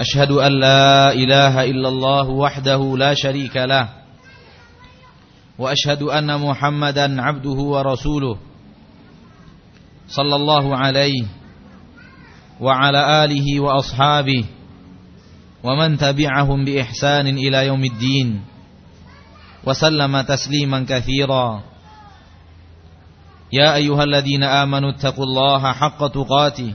أشهد أن لا إله إلا الله وحده لا شريك له وأشهد أن محمدا عبده ورسوله صلى الله عليه وعلى آله وأصحابه ومن تبعهم بإحسان إلى يوم الدين وسلم تسليما كثيرا. يا أيها الذين آمنوا اتقوا الله حق تقاته.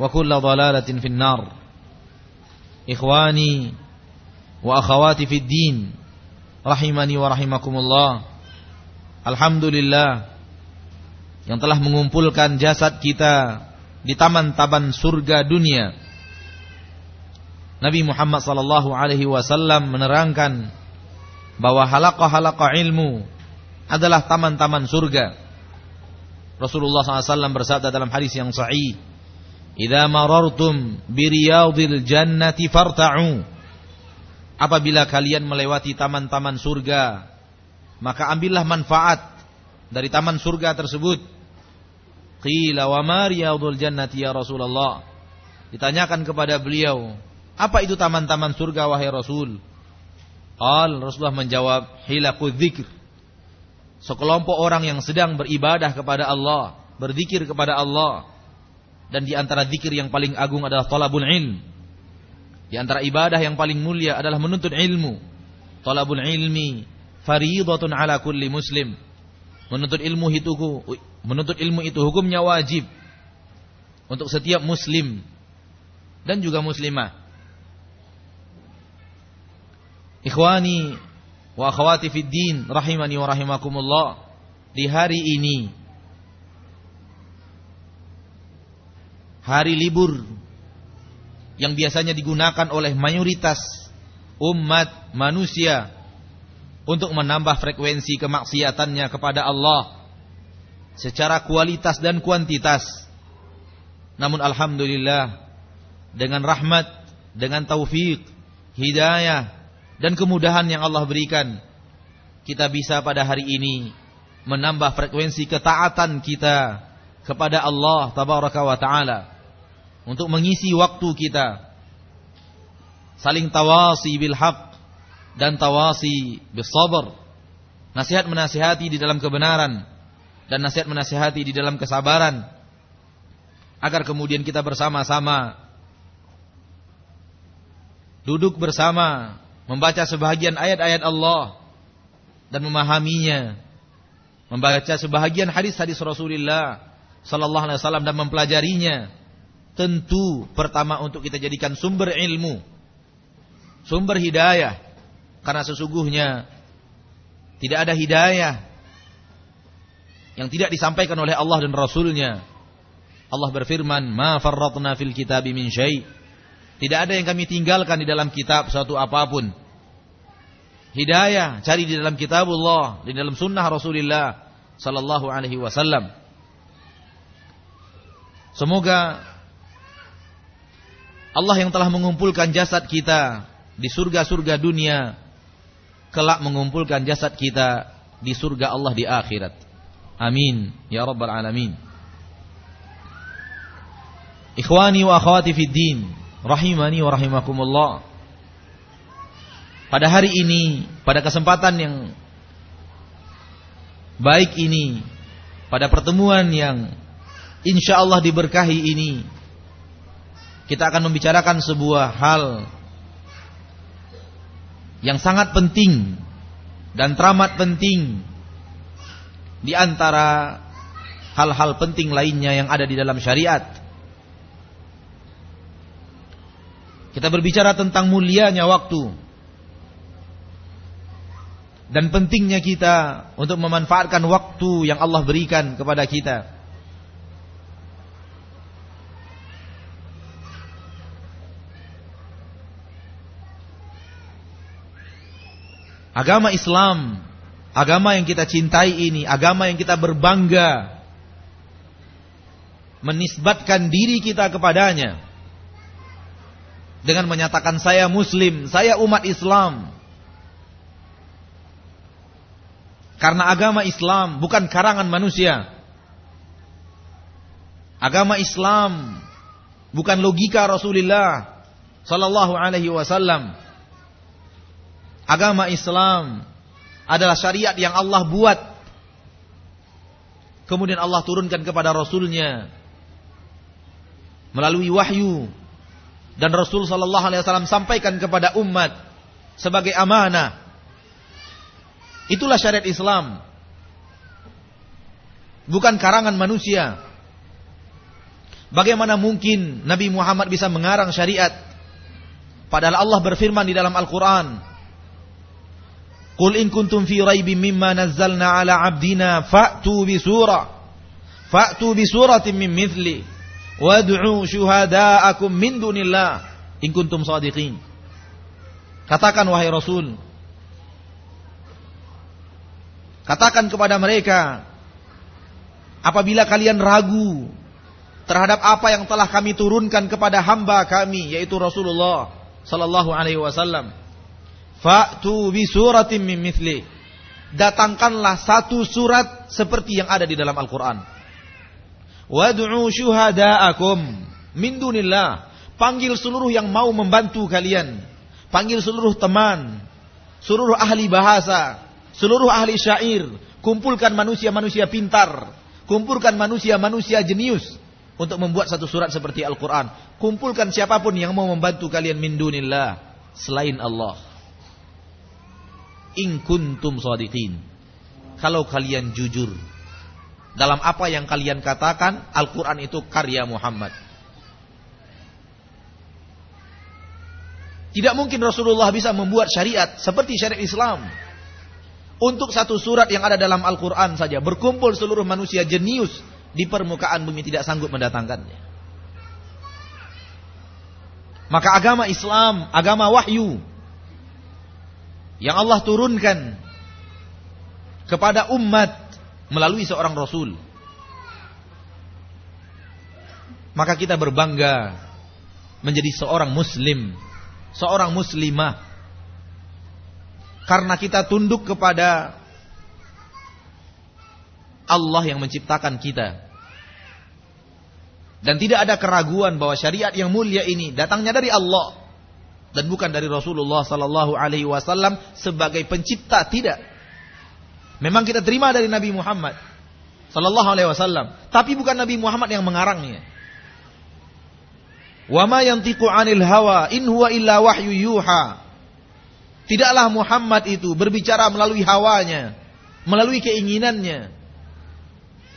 wa kulla في finnar. Ikhwani wa akhawati fid din. Rahimani wa rahimakumullah. Alhamdulillah. Yang telah mengumpulkan jasad kita di taman-taman surga dunia. Nabi Muhammad sallallahu alaihi wasallam menerangkan bahwa halaqah-halaqah ilmu adalah taman-taman surga. Rasulullah SAW bersabda dalam hadis yang sahih. Idza marartum biriyadil jannati farta'u. Apabila kalian melewati taman-taman surga, maka ambillah manfaat dari taman surga tersebut. Qila wa ma riyadul jannati ya Rasulullah. Ditanyakan kepada beliau, apa itu taman-taman surga wahai Rasul? Al Rasulullah menjawab, hilaqu dzikr. Sekelompok orang yang sedang beribadah kepada Allah, berzikir kepada Allah dan di antara zikir yang paling agung adalah talabul ilm. Di antara ibadah yang paling mulia adalah menuntut ilmu. Talabul ilmi fariidatun ala kulli muslim. Menuntut ilmu itu menuntut ilmu itu hukumnya wajib untuk setiap muslim dan juga muslimah. Ikhwani wa akhwati fid din rahimani wa rahimakumullah di hari ini hari libur yang biasanya digunakan oleh mayoritas umat manusia untuk menambah frekuensi kemaksiatannya kepada Allah secara kualitas dan kuantitas. Namun alhamdulillah dengan rahmat, dengan taufik, hidayah dan kemudahan yang Allah berikan, kita bisa pada hari ini menambah frekuensi ketaatan kita kepada Allah tabaraka wa taala untuk mengisi waktu kita. Saling tawasi bil haq dan tawasi bis sabr. Nasihat menasihati di dalam kebenaran dan nasihat menasihati di dalam kesabaran. Agar kemudian kita bersama-sama duduk bersama membaca sebahagian ayat-ayat Allah dan memahaminya. Membaca sebahagian hadis-hadis Rasulullah sallallahu alaihi wasallam dan mempelajarinya tentu pertama untuk kita jadikan sumber ilmu, sumber hidayah. Karena sesungguhnya tidak ada hidayah yang tidak disampaikan oleh Allah dan Rasulnya. Allah berfirman, "Ma farratna fil kitabi min syai'." Tidak ada yang kami tinggalkan di dalam kitab suatu apa pun. Hidayah cari di dalam kitabullah, di dalam sunnah Rasulullah sallallahu alaihi wasallam. Semoga Allah yang telah mengumpulkan jasad kita di surga-surga dunia kelak mengumpulkan jasad kita di surga Allah di akhirat. Amin ya rabbal alamin. Ikhwani wa akhwati fid din, rahimani wa rahimakumullah. Pada hari ini, pada kesempatan yang baik ini, pada pertemuan yang insya Allah diberkahi ini, kita akan membicarakan sebuah hal yang sangat penting dan teramat penting di antara hal-hal penting lainnya yang ada di dalam syariat. Kita berbicara tentang mulianya waktu dan pentingnya kita untuk memanfaatkan waktu yang Allah berikan kepada kita. Agama Islam, agama yang kita cintai ini, agama yang kita berbangga menisbatkan diri kita kepadanya dengan menyatakan saya muslim, saya umat Islam. Karena agama Islam bukan karangan manusia. Agama Islam bukan logika Rasulullah sallallahu alaihi wasallam. Agama Islam adalah syariat yang Allah buat. Kemudian Allah turunkan kepada Rasulnya melalui wahyu dan Rasul sallallahu alaihi wasallam sampaikan kepada umat sebagai amanah. Itulah syariat Islam. Bukan karangan manusia. Bagaimana mungkin Nabi Muhammad bisa mengarang syariat padahal Allah berfirman di dalam Al-Qur'an Qul in kuntum fi raibin mimma nazzalna ala abdina fa'tu bi surah fa'tu bi suratin min mithli wad'u syuhada'akum min dunillah. In kuntum sadiqin. Katakan wahai Rasul. Katakan kepada mereka apabila kalian ragu terhadap apa yang telah kami turunkan kepada hamba kami yaitu Rasulullah sallallahu alaihi wasallam Fa'tu bi suratin min mithli. Datangkanlah satu surat seperti yang ada di dalam Al-Qur'an. Wad'u syuhada'akum min dunillah. Panggil seluruh yang mau membantu kalian. Panggil seluruh teman, seluruh ahli bahasa, seluruh ahli syair, kumpulkan manusia-manusia pintar, kumpulkan manusia-manusia jenius untuk membuat satu surat seperti Al-Qur'an. Kumpulkan siapa pun yang mau membantu kalian min dunillah selain Allah in kuntum sadiqin. Kalau kalian jujur dalam apa yang kalian katakan, Al-Qur'an itu karya Muhammad. Tidak mungkin Rasulullah bisa membuat syariat seperti syariat Islam. Untuk satu surat yang ada dalam Al-Quran saja. Berkumpul seluruh manusia jenius di permukaan bumi tidak sanggup mendatangkannya. Maka agama Islam, agama wahyu yang Allah turunkan kepada umat melalui seorang rasul. Maka kita berbangga menjadi seorang muslim, seorang muslimah. Karena kita tunduk kepada Allah yang menciptakan kita. Dan tidak ada keraguan bahwa syariat yang mulia ini datangnya dari Allah dan bukan dari Rasulullah sallallahu alaihi wasallam sebagai pencipta tidak. Memang kita terima dari Nabi Muhammad sallallahu alaihi wasallam, tapi bukan Nabi Muhammad yang mengarangnya. Wa ma yantiqu 'anil hawa in huwa illa wahyu yuha. Tidaklah Muhammad itu berbicara melalui hawanya, melalui keinginannya.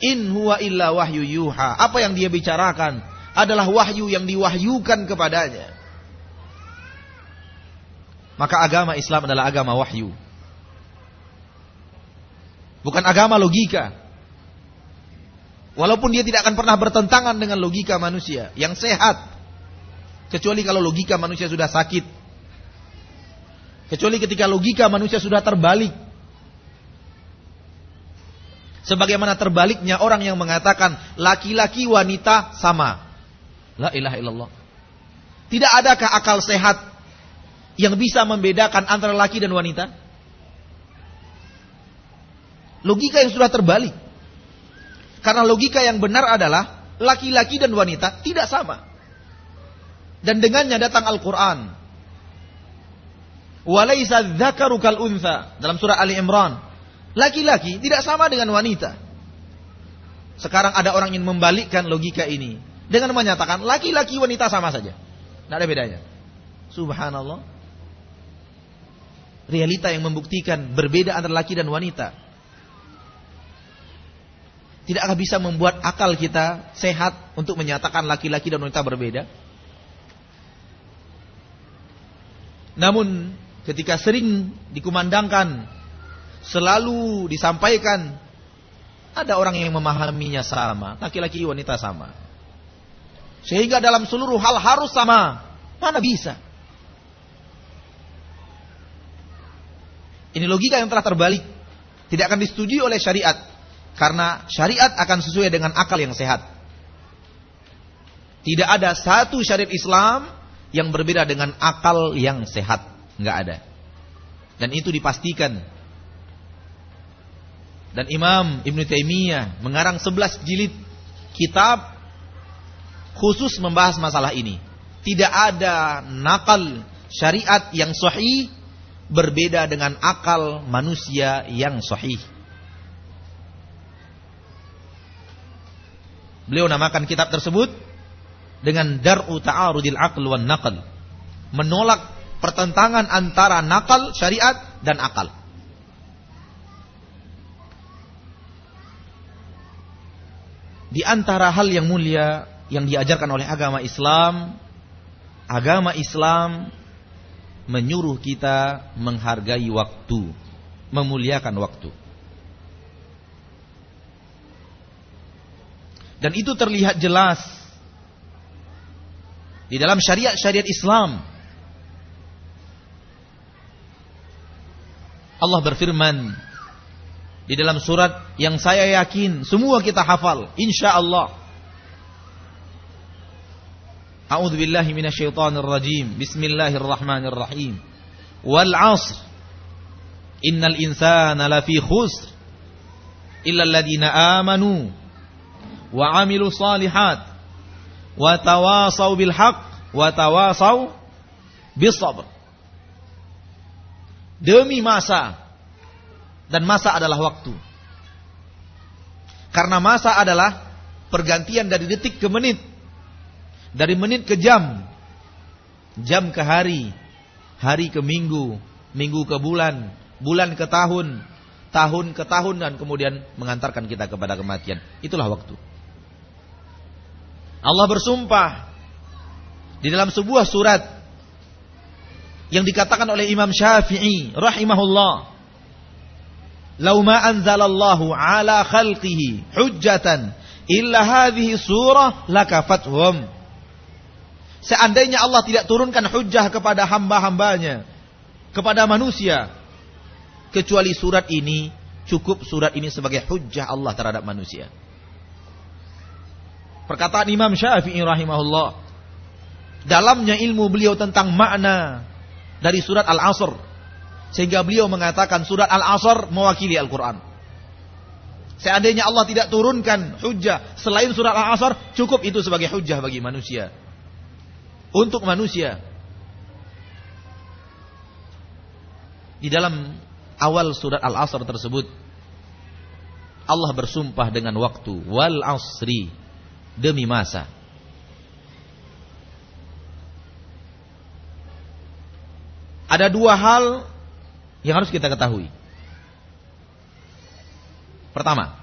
In huwa illa wahyu yuha. Apa yang dia bicarakan adalah wahyu yang diwahyukan kepadanya. Maka agama Islam adalah agama wahyu. Bukan agama logika. Walaupun dia tidak akan pernah bertentangan dengan logika manusia yang sehat. Kecuali kalau logika manusia sudah sakit. Kecuali ketika logika manusia sudah terbalik. Sebagaimana terbaliknya orang yang mengatakan laki-laki wanita sama. La ilaha illallah. Tidak adakah akal sehat yang bisa membedakan antara laki dan wanita? Logika yang sudah terbalik. Karena logika yang benar adalah laki-laki dan wanita tidak sama. Dan dengannya datang Al-Quran. Walaysa dzakaru kal untha dalam surah Ali Imran. Laki-laki tidak sama dengan wanita. Sekarang ada orang yang membalikkan logika ini dengan menyatakan laki-laki wanita sama saja. Tidak ada bedanya. Subhanallah. Realita yang membuktikan berbeda antara laki dan wanita. Tidak akan bisa membuat akal kita sehat untuk menyatakan laki-laki dan wanita berbeda. Namun ketika sering dikumandangkan, selalu disampaikan, ada orang yang memahaminya sama, laki-laki wanita sama. Sehingga dalam seluruh hal harus sama. Mana bisa? Ini logika yang telah terbalik. Tidak akan disetujui oleh syariat. Karena syariat akan sesuai dengan akal yang sehat. Tidak ada satu syariat Islam yang berbeda dengan akal yang sehat. Enggak ada. Dan itu dipastikan. Dan Imam Ibn Taimiyah mengarang 11 jilid kitab khusus membahas masalah ini. Tidak ada nakal syariat yang sahih berbeda dengan akal manusia yang sahih. Beliau namakan kitab tersebut dengan Dar'u Ta'arudil Aql wan Naql. Menolak pertentangan antara nakal syariat dan akal. Di antara hal yang mulia yang diajarkan oleh agama Islam, agama Islam menyuruh kita menghargai waktu, memuliakan waktu. Dan itu terlihat jelas di dalam syariat-syariat Islam. Allah berfirman di dalam surat yang saya yakin semua kita hafal, insya Allah. A'udzu billahi minasyaitonir rajim. Bismillahirrahmanirrahim. Wal 'asr. Innal insana lafi khusr illa alladziina amanu wa amilu salihat wa tawasau bil haq wa tawasau bis sabr. Demi masa dan masa adalah waktu. Karena masa adalah pergantian dari detik ke menit. Dari menit ke jam. Jam ke hari. Hari ke minggu. Minggu ke bulan. Bulan ke tahun. Tahun ke tahun dan kemudian mengantarkan kita kepada kematian. Itulah waktu. Allah bersumpah di dalam sebuah surat yang dikatakan oleh Imam Syafi'i rahimahullah Lau ma anzalallahu ala khalqihi hujjatan illa hadhihi surah lakafathum Seandainya Allah tidak turunkan hujjah kepada hamba-hambanya kepada manusia kecuali surat ini cukup surat ini sebagai hujjah Allah terhadap manusia Perkataan Imam Syafi'i rahimahullah. Dalamnya ilmu beliau tentang makna dari surat Al-Asr. Sehingga beliau mengatakan surat Al-Asr mewakili Al-Quran. Seandainya Allah tidak turunkan hujah selain surat Al-Asr, cukup itu sebagai hujah bagi manusia. Untuk manusia. Di dalam awal surat Al-Asr tersebut, Allah bersumpah dengan waktu. Wal asri demi masa. Ada dua hal yang harus kita ketahui. Pertama,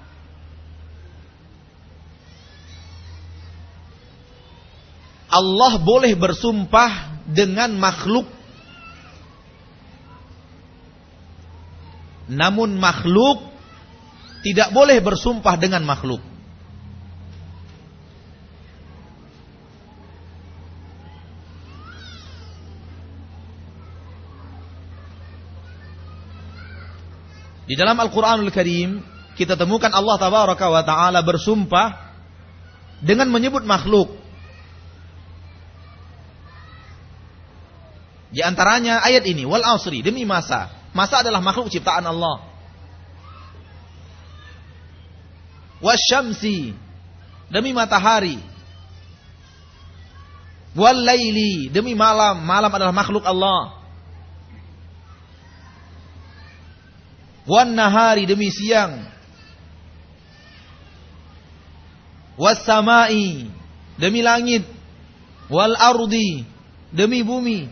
Allah boleh bersumpah dengan makhluk Namun makhluk tidak boleh bersumpah dengan makhluk. Di dalam Al-Quranul Karim kita temukan Allah Tabaraka wa Ta'ala bersumpah dengan menyebut makhluk. Di antaranya ayat ini, wal asri, demi masa. Masa adalah makhluk ciptaan Allah. wasyamsi demi matahari. Wal laili demi malam. Malam adalah makhluk Allah. Wan nahari demi siang. Was samai demi langit. Wal ardi demi bumi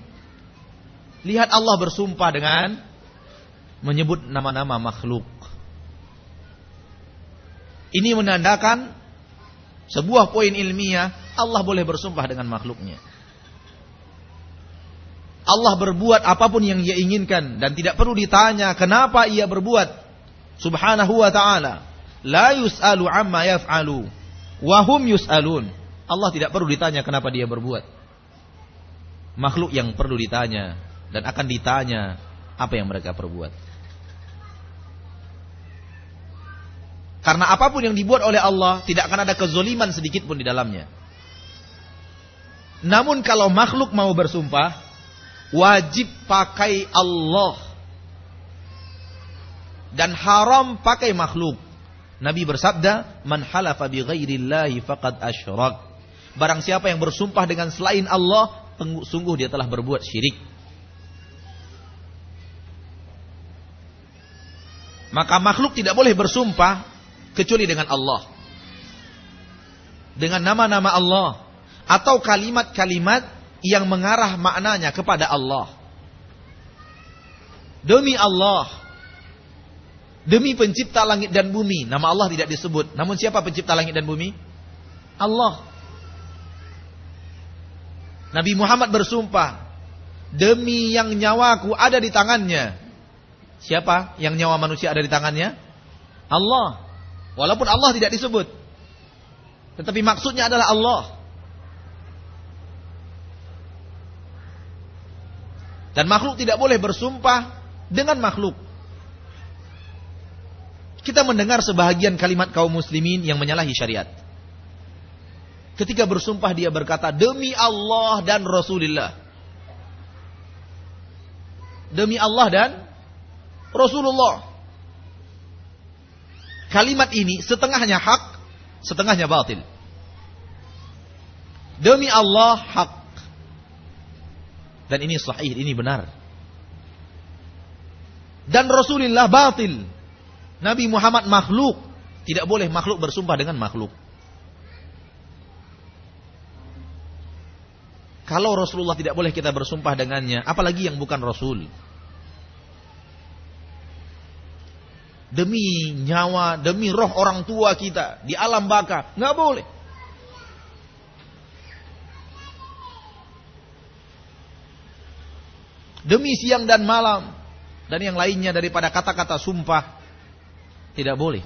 lihat Allah bersumpah dengan menyebut nama-nama makhluk ini menandakan sebuah poin ilmiah, Allah boleh bersumpah dengan makhluknya. Allah berbuat apa pun yang ia inginkan dan tidak perlu ditanya kenapa ia berbuat. Subhanahu wa ta'ala. La yus'alu amma yaf'alu. Wahum yus'alun. Allah tidak perlu ditanya kenapa dia berbuat. Makhluk yang perlu ditanya dan akan ditanya apa yang mereka perbuat. Karena apa pun yang dibuat oleh Allah tidak akan ada kezoliman sedikit pun di dalamnya. Namun kalau makhluk mau bersumpah, wajib pakai Allah. Dan haram pakai makhluk. Nabi bersabda, "Man halafa bi ghairillahi faqad asyrak." Barang siapa yang bersumpah dengan selain Allah, sungguh dia telah berbuat syirik. Maka makhluk tidak boleh bersumpah kecuali dengan Allah. Dengan nama-nama Allah atau kalimat-kalimat yang mengarah maknanya kepada Allah. Demi Allah, demi pencipta langit dan bumi, nama Allah tidak disebut. Namun siapa pencipta langit dan bumi? Allah. Nabi Muhammad bersumpah, demi yang nyawaku ada di tangannya. Siapa yang nyawa manusia ada di tangannya? Allah. Walaupun Allah tidak disebut. Tetapi maksudnya adalah Allah. Dan makhluk tidak boleh bersumpah dengan makhluk. Kita mendengar sebahagian kalimat kaum muslimin yang menyalahi syariat. Ketika bersumpah dia berkata, demi Allah dan Rasulullah. Demi Allah dan Rasulullah. Kalimat ini setengahnya hak, setengahnya batil. Demi Allah hak. Dan ini sahih, ini benar. Dan Rasulullah batil. Nabi Muhammad makhluk. Tidak boleh makhluk bersumpah dengan makhluk. Kalau Rasulullah tidak boleh kita bersumpah dengannya, apalagi yang bukan Rasul. Demi nyawa, demi roh orang tua kita di alam baka, nggak boleh. Demi siang dan malam dan yang lainnya daripada kata-kata sumpah tidak boleh.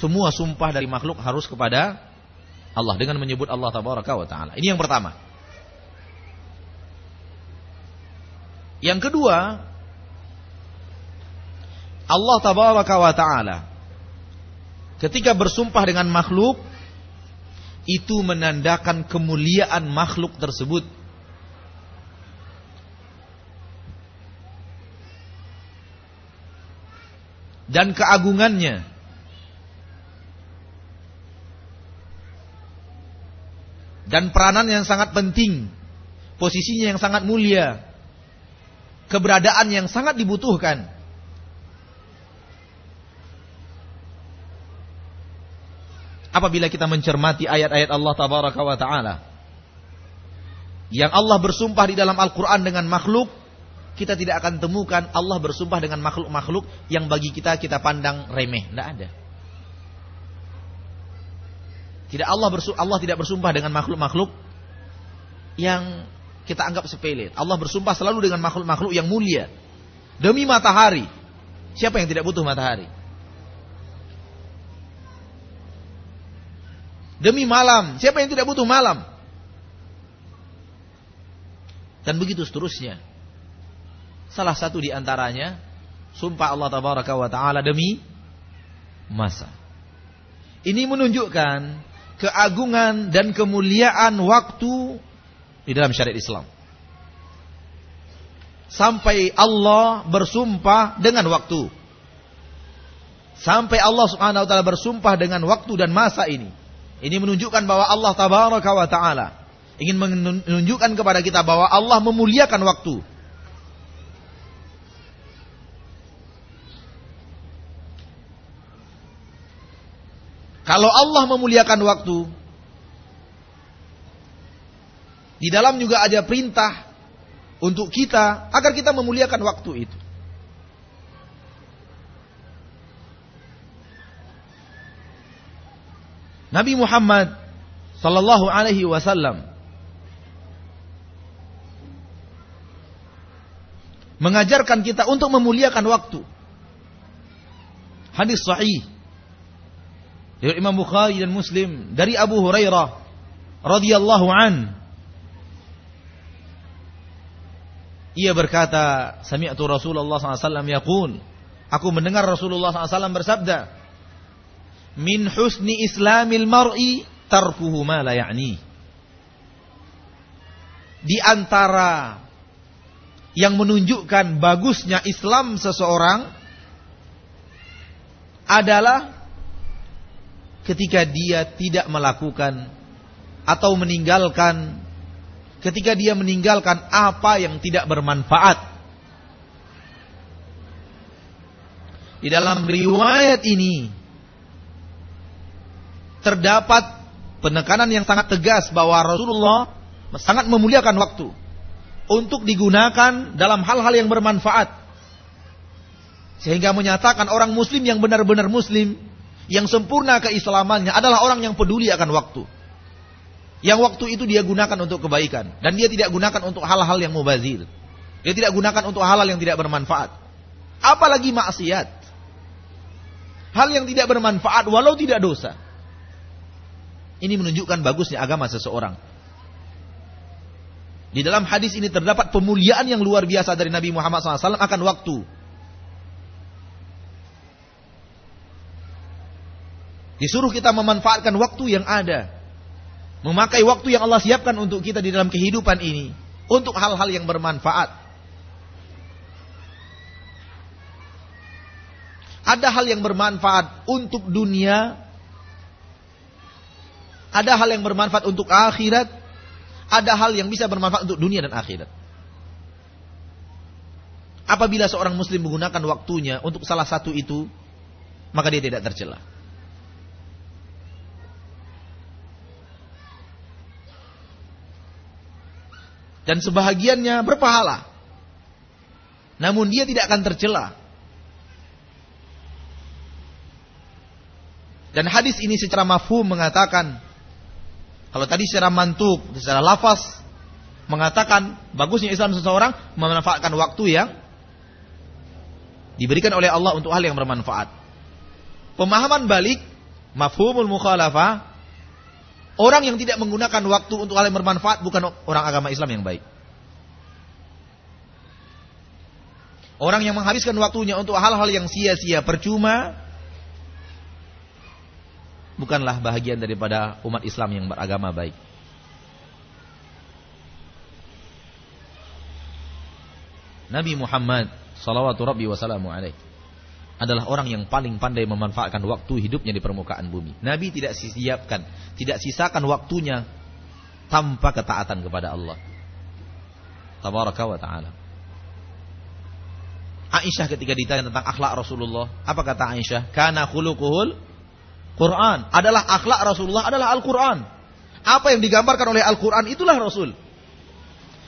Semua sumpah dari makhluk harus kepada Allah dengan menyebut Allah tabaraka wa taala. Ini yang pertama. Yang kedua, Allah tabaraka wa taala ketika bersumpah dengan makhluk itu menandakan kemuliaan makhluk tersebut. Dan keagungannya. Dan peranan yang sangat penting posisinya yang sangat mulia keberadaan yang sangat dibutuhkan apabila kita mencermati ayat-ayat Allah tabaraka wa taala yang Allah bersumpah di dalam Al-Qur'an dengan makhluk kita tidak akan temukan Allah bersumpah dengan makhluk-makhluk yang bagi kita kita pandang remeh, tidak ada. Tidak Allah bersumpah, Allah tidak bersumpah dengan makhluk-makhluk yang kita anggap sepele. Allah bersumpah selalu dengan makhluk-makhluk yang mulia. Demi matahari. Siapa yang tidak butuh matahari? Demi malam. Siapa yang tidak butuh malam? Dan begitu seterusnya. Salah satu di antaranya sumpah Allah tabaraka wa taala demi masa. Ini menunjukkan keagungan dan kemuliaan waktu di dalam syariat Islam. Sampai Allah bersumpah dengan waktu. Sampai Allah Subhanahu wa taala bersumpah dengan waktu dan masa ini. Ini menunjukkan bahwa Allah tabaraka wa taala ingin menunjukkan kepada kita bahwa Allah memuliakan waktu. Kalau Allah memuliakan waktu, di dalam juga ada perintah untuk kita agar kita memuliakan waktu itu. Nabi Muhammad sallallahu alaihi wasallam mengajarkan kita untuk memuliakan waktu. Hadis sahih dari Imam Bukhari dan Muslim dari Abu Hurairah radhiyallahu an Ia berkata, Sami'tu Rasulullah SAW yaqul, aku mendengar Rasulullah SAW bersabda, Min husni islamil mar'i tarkuhu ma la ya'ni. Di antara yang menunjukkan bagusnya Islam seseorang adalah ketika dia tidak melakukan atau meninggalkan ketika dia meninggalkan apa yang tidak bermanfaat. Di dalam riwayat ini terdapat penekanan yang sangat tegas bahwa Rasulullah sangat memuliakan waktu untuk digunakan dalam hal-hal yang bermanfaat. Sehingga menyatakan orang muslim yang benar-benar muslim, yang sempurna keislamannya adalah orang yang peduli akan waktu. Yang waktu itu dia gunakan untuk kebaikan. Dan dia tidak gunakan untuk hal-hal yang mubazir. Dia tidak gunakan untuk hal-hal yang tidak bermanfaat. Apalagi maksiat. Hal yang tidak bermanfaat walau tidak dosa. Ini menunjukkan bagusnya agama seseorang. Di dalam hadis ini terdapat pemuliaan yang luar biasa dari Nabi Muhammad SAW akan waktu. Disuruh kita memanfaatkan waktu yang ada. Memakai waktu yang Allah siapkan untuk kita di dalam kehidupan ini. Untuk hal-hal yang bermanfaat. Ada hal yang bermanfaat untuk dunia ada hal yang bermanfaat untuk akhirat, ada hal yang bisa bermanfaat untuk dunia dan akhirat. Apabila seorang muslim menggunakan waktunya untuk salah satu itu, maka dia tidak tercela. Dan sebahagiannya berpahala. Namun dia tidak akan tercela. Dan hadis ini secara mafhum mengatakan kalau tadi secara mantuk, secara lafaz mengatakan bagusnya Islam seseorang memanfaatkan waktu yang diberikan oleh Allah untuk hal yang bermanfaat. Pemahaman balik, mafhumul mukhalafah, orang yang tidak menggunakan waktu untuk hal yang bermanfaat bukan orang agama Islam yang baik. Orang yang menghabiskan waktunya untuk hal-hal yang sia-sia, percuma, bukanlah bahagian daripada umat Islam yang beragama baik. Nabi Muhammad salawatu rabbi wasalamu alaih adalah orang yang paling pandai memanfaatkan waktu hidupnya di permukaan bumi. Nabi tidak siapkan, tidak sisakan waktunya tanpa ketaatan kepada Allah. Tabaraka wa ta'ala. Aisyah ketika ditanya tentang akhlak Rasulullah, apa kata Aisyah? Kana khuluquhul Quran adalah akhlak Rasulullah adalah Al-Quran. Apa yang digambarkan oleh Al-Quran itulah Rasul.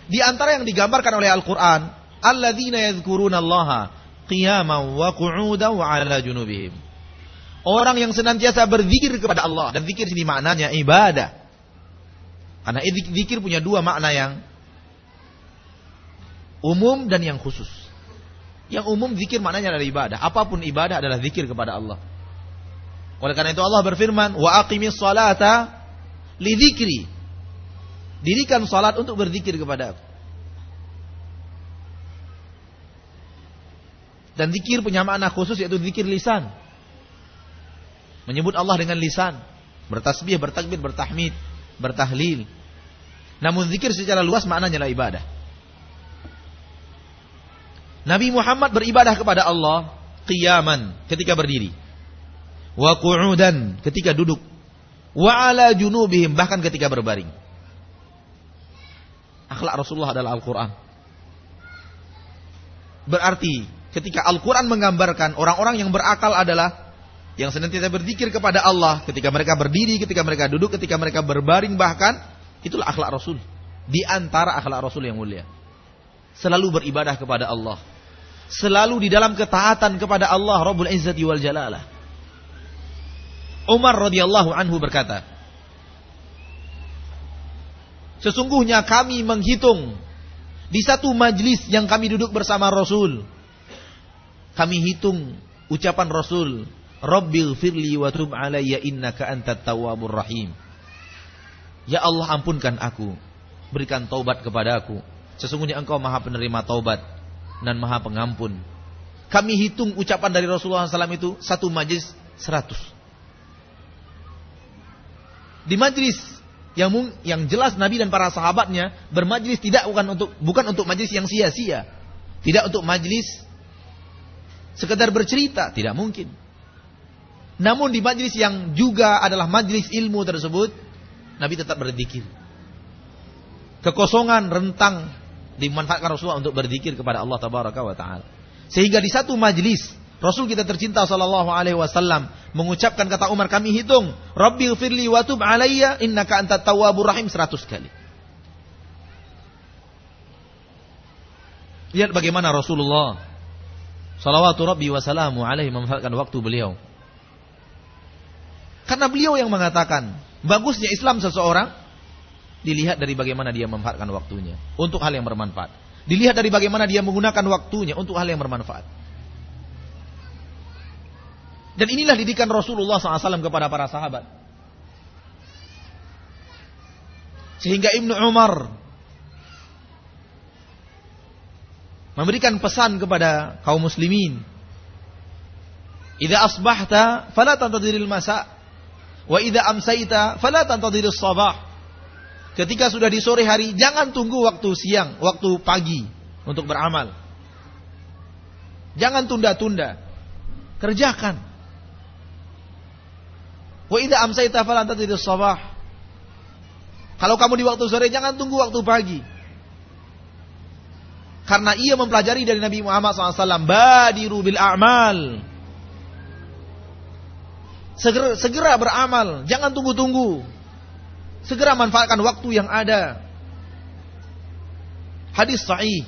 Di antara yang digambarkan oleh Al-Quran, alladzina yadhkuruna Allah qiyaman wa qu'udan wa 'ala junubihim. Orang yang senantiasa berzikir kepada Allah dan zikir sini maknanya ibadah. Karena zikir punya dua makna yang umum dan yang khusus. Yang umum zikir maknanya adalah ibadah. Apa pun ibadah adalah zikir kepada Allah. Oleh karena itu Allah berfirman, "Wa aqimis salata lidzikri." Dirikan salat untuk berzikir kepada aku. Dan zikir punya makna khusus yaitu zikir lisan. Menyebut Allah dengan lisan, bertasbih, bertakbir, bertahmid, bertahlil. Namun zikir secara luas maknanya adalah ibadah. Nabi Muhammad beribadah kepada Allah qiyaman ketika berdiri. Wa qu'udan ketika duduk, wa ala junubihim bahkan ketika berbaring. Akhlak Rasulullah adalah Al-Qur'an. Berarti ketika Al-Qur'an menggambarkan orang-orang yang berakal adalah yang senantiasa berzikir kepada Allah ketika mereka berdiri, ketika mereka duduk, ketika mereka berbaring bahkan itulah akhlak Rasul. Di antara akhlak Rasul yang mulia. Selalu beribadah kepada Allah. Selalu di dalam ketaatan kepada Allah Rabbul Izzati wal Jalalah. Umar radhiyallahu anhu berkata, Sesungguhnya kami menghitung di satu majlis yang kami duduk bersama Rasul. Kami hitung ucapan Rasul, Rabbil firli wa tub alayya innaka antat tawwabur rahim. Ya Allah ampunkan aku, berikan taubat kepada aku. Sesungguhnya engkau maha penerima taubat dan maha pengampun. Kami hitung ucapan dari Rasulullah SAW itu satu majlis seratus. Di majlis yang yang jelas Nabi dan para sahabatnya bermajlis tidak bukan untuk bukan untuk majlis yang sia-sia. Tidak untuk majlis sekedar bercerita, tidak mungkin. Namun di majlis yang juga adalah majlis ilmu tersebut, Nabi tetap berzikir. Kekosongan rentang dimanfaatkan Rasulullah untuk berzikir kepada Allah Tabaraka wa taala. Sehingga di satu majlis Rasul kita tercinta sallallahu alaihi wasallam mengucapkan kata Umar kami hitung, Rabbil firli wa tub alayya innaka antat tawwabur rahim 100 kali. Lihat bagaimana Rasulullah salawatu rabbi wa salamu alaihi memanfaatkan waktu beliau. Karena beliau yang mengatakan, bagusnya Islam seseorang dilihat dari bagaimana dia memanfaatkan waktunya untuk hal yang bermanfaat. Dilihat dari bagaimana dia menggunakan waktunya untuk hal yang bermanfaat. Dan inilah didikan Rasulullah SAW kepada para sahabat. Sehingga Ibnu Umar memberikan pesan kepada kaum muslimin. Idza asbahta fala tantadiril masa wa idza amsaita fala tantadiril sabah. Ketika sudah di sore hari jangan tunggu waktu siang, waktu pagi untuk beramal. Jangan tunda-tunda. Kerjakan. Wa idza amsayta sabah. Kalau kamu di waktu sore jangan tunggu waktu pagi. Karena ia mempelajari dari Nabi Muhammad SAW. Badiru bil a'mal. Segera, segera beramal. Jangan tunggu-tunggu. Segera manfaatkan waktu yang ada. Hadis sahih.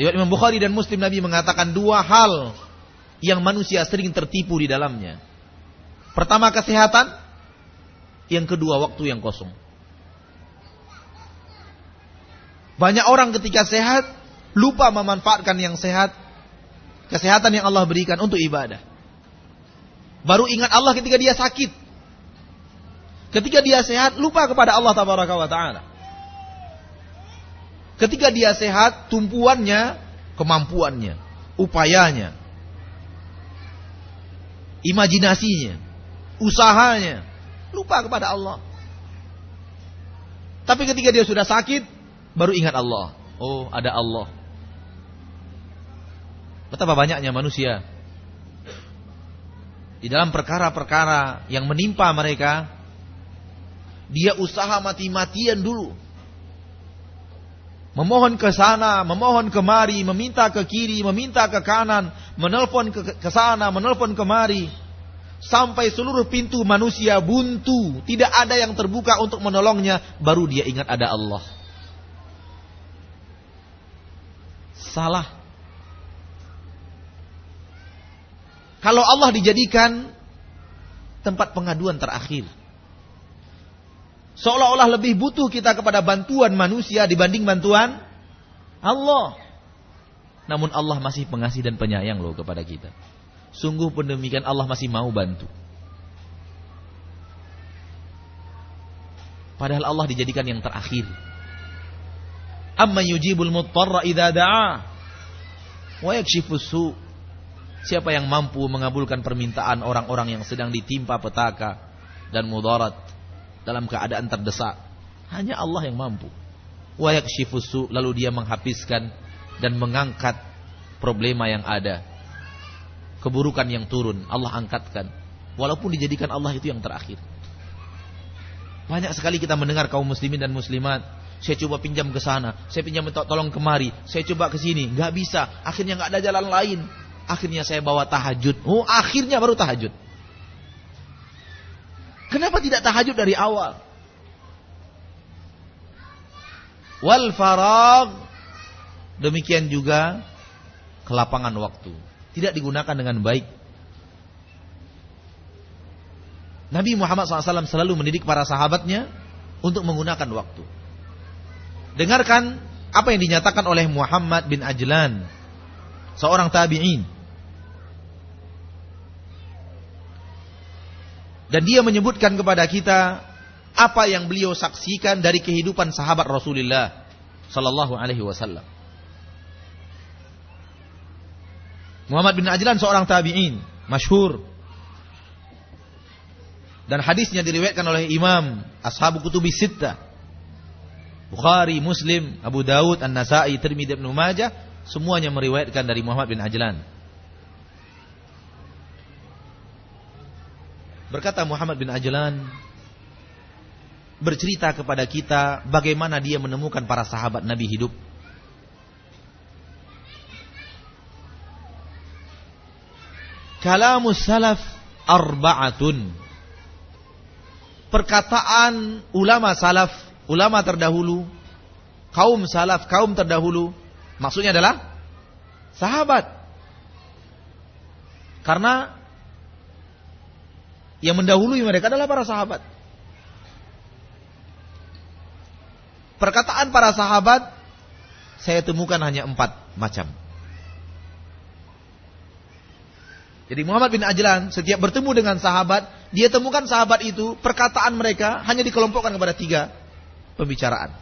Riwayat Imam Bukhari dan Muslim Nabi mengatakan dua hal yang manusia sering tertipu di dalamnya. Pertama kesehatan, yang kedua waktu yang kosong. Banyak orang ketika sehat lupa memanfaatkan yang sehat, kesehatan yang Allah berikan untuk ibadah. Baru ingat Allah ketika dia sakit. Ketika dia sehat lupa kepada Allah tabaraka wa. Ketika dia sehat tumpuannya kemampuannya, upayanya, imajinasinya usahanya, lupa kepada Allah. Tapi ketika dia sudah sakit, baru ingat Allah. Oh, ada Allah. Betapa banyaknya manusia di dalam perkara-perkara yang menimpa mereka, dia usaha mati-matian dulu. Memohon ke sana, memohon kemari, meminta ke kiri, meminta ke kanan, menelpon ke, sana, menelpon kemari sampai seluruh pintu manusia buntu, tidak ada yang terbuka untuk menolongnya, baru dia ingat ada Allah. Salah. Kalau Allah dijadikan tempat pengaduan terakhir. Seolah-olah lebih butuh kita kepada bantuan manusia dibanding bantuan Allah. Namun Allah masih pengasih dan penyayang loh kepada kita. Sungguh pun demikian Allah masih mau bantu. Padahal Allah dijadikan yang terakhir. Amma yujibul muttarra idza da'a wa yakshifus su. Siapa yang mampu mengabulkan permintaan orang-orang yang sedang ditimpa petaka dan mudarat dalam keadaan terdesak? Hanya Allah yang mampu. Wa yakshifus su lalu dia menghabiskan dan mengangkat problema yang ada keburukan yang turun Allah angkatkan walaupun dijadikan Allah itu yang terakhir. Banyak sekali kita mendengar kaum muslimin dan muslimat, saya coba pinjam ke sana, saya pinjam tolong kemari, saya coba ke sini, nggak bisa, akhirnya nggak ada jalan lain. Akhirnya saya bawa tahajud. Oh, akhirnya baru tahajud. Kenapa tidak tahajud dari awal? Wal farag demikian juga kelapangan waktu. Tidak digunakan dengan baik. Nabi Muhammad SAW selalu mendidik para sahabatnya untuk menggunakan waktu. Dengarkan apa yang dinyatakan oleh Muhammad bin Ajlan, seorang tabi'in. Dan dia menyebutkan kepada kita apa yang beliau saksikan dari kehidupan sahabat Rasulullah sallallahu alaihi wasallam. Muhammad bin Ajlan seorang tabi'in, masyhur dan hadisnya diriwayatkan oleh Imam Ashabu Kutubi Sittah. Bukhari, Muslim, Abu Dawud, An-Nasai, Tirmidzi, Ibnu Majah semuanya meriwayatkan dari Muhammad bin Ajlan. Berkata Muhammad bin Ajlan bercerita kepada kita bagaimana dia menemukan para sahabat Nabi hidup. Kalamus salaf arba'atun perkataan ulama salaf, ulama terdahulu, kaum salaf, kaum terdahulu, maksudnya adalah sahabat. Karena yang mendahului mereka adalah para sahabat. Perkataan para sahabat saya temukan hanya empat macam. Jadi Muhammad bin Ajlan setiap bertemu dengan sahabat, dia temukan sahabat itu, perkataan mereka hanya dikelompokkan kepada tiga pembicaraan.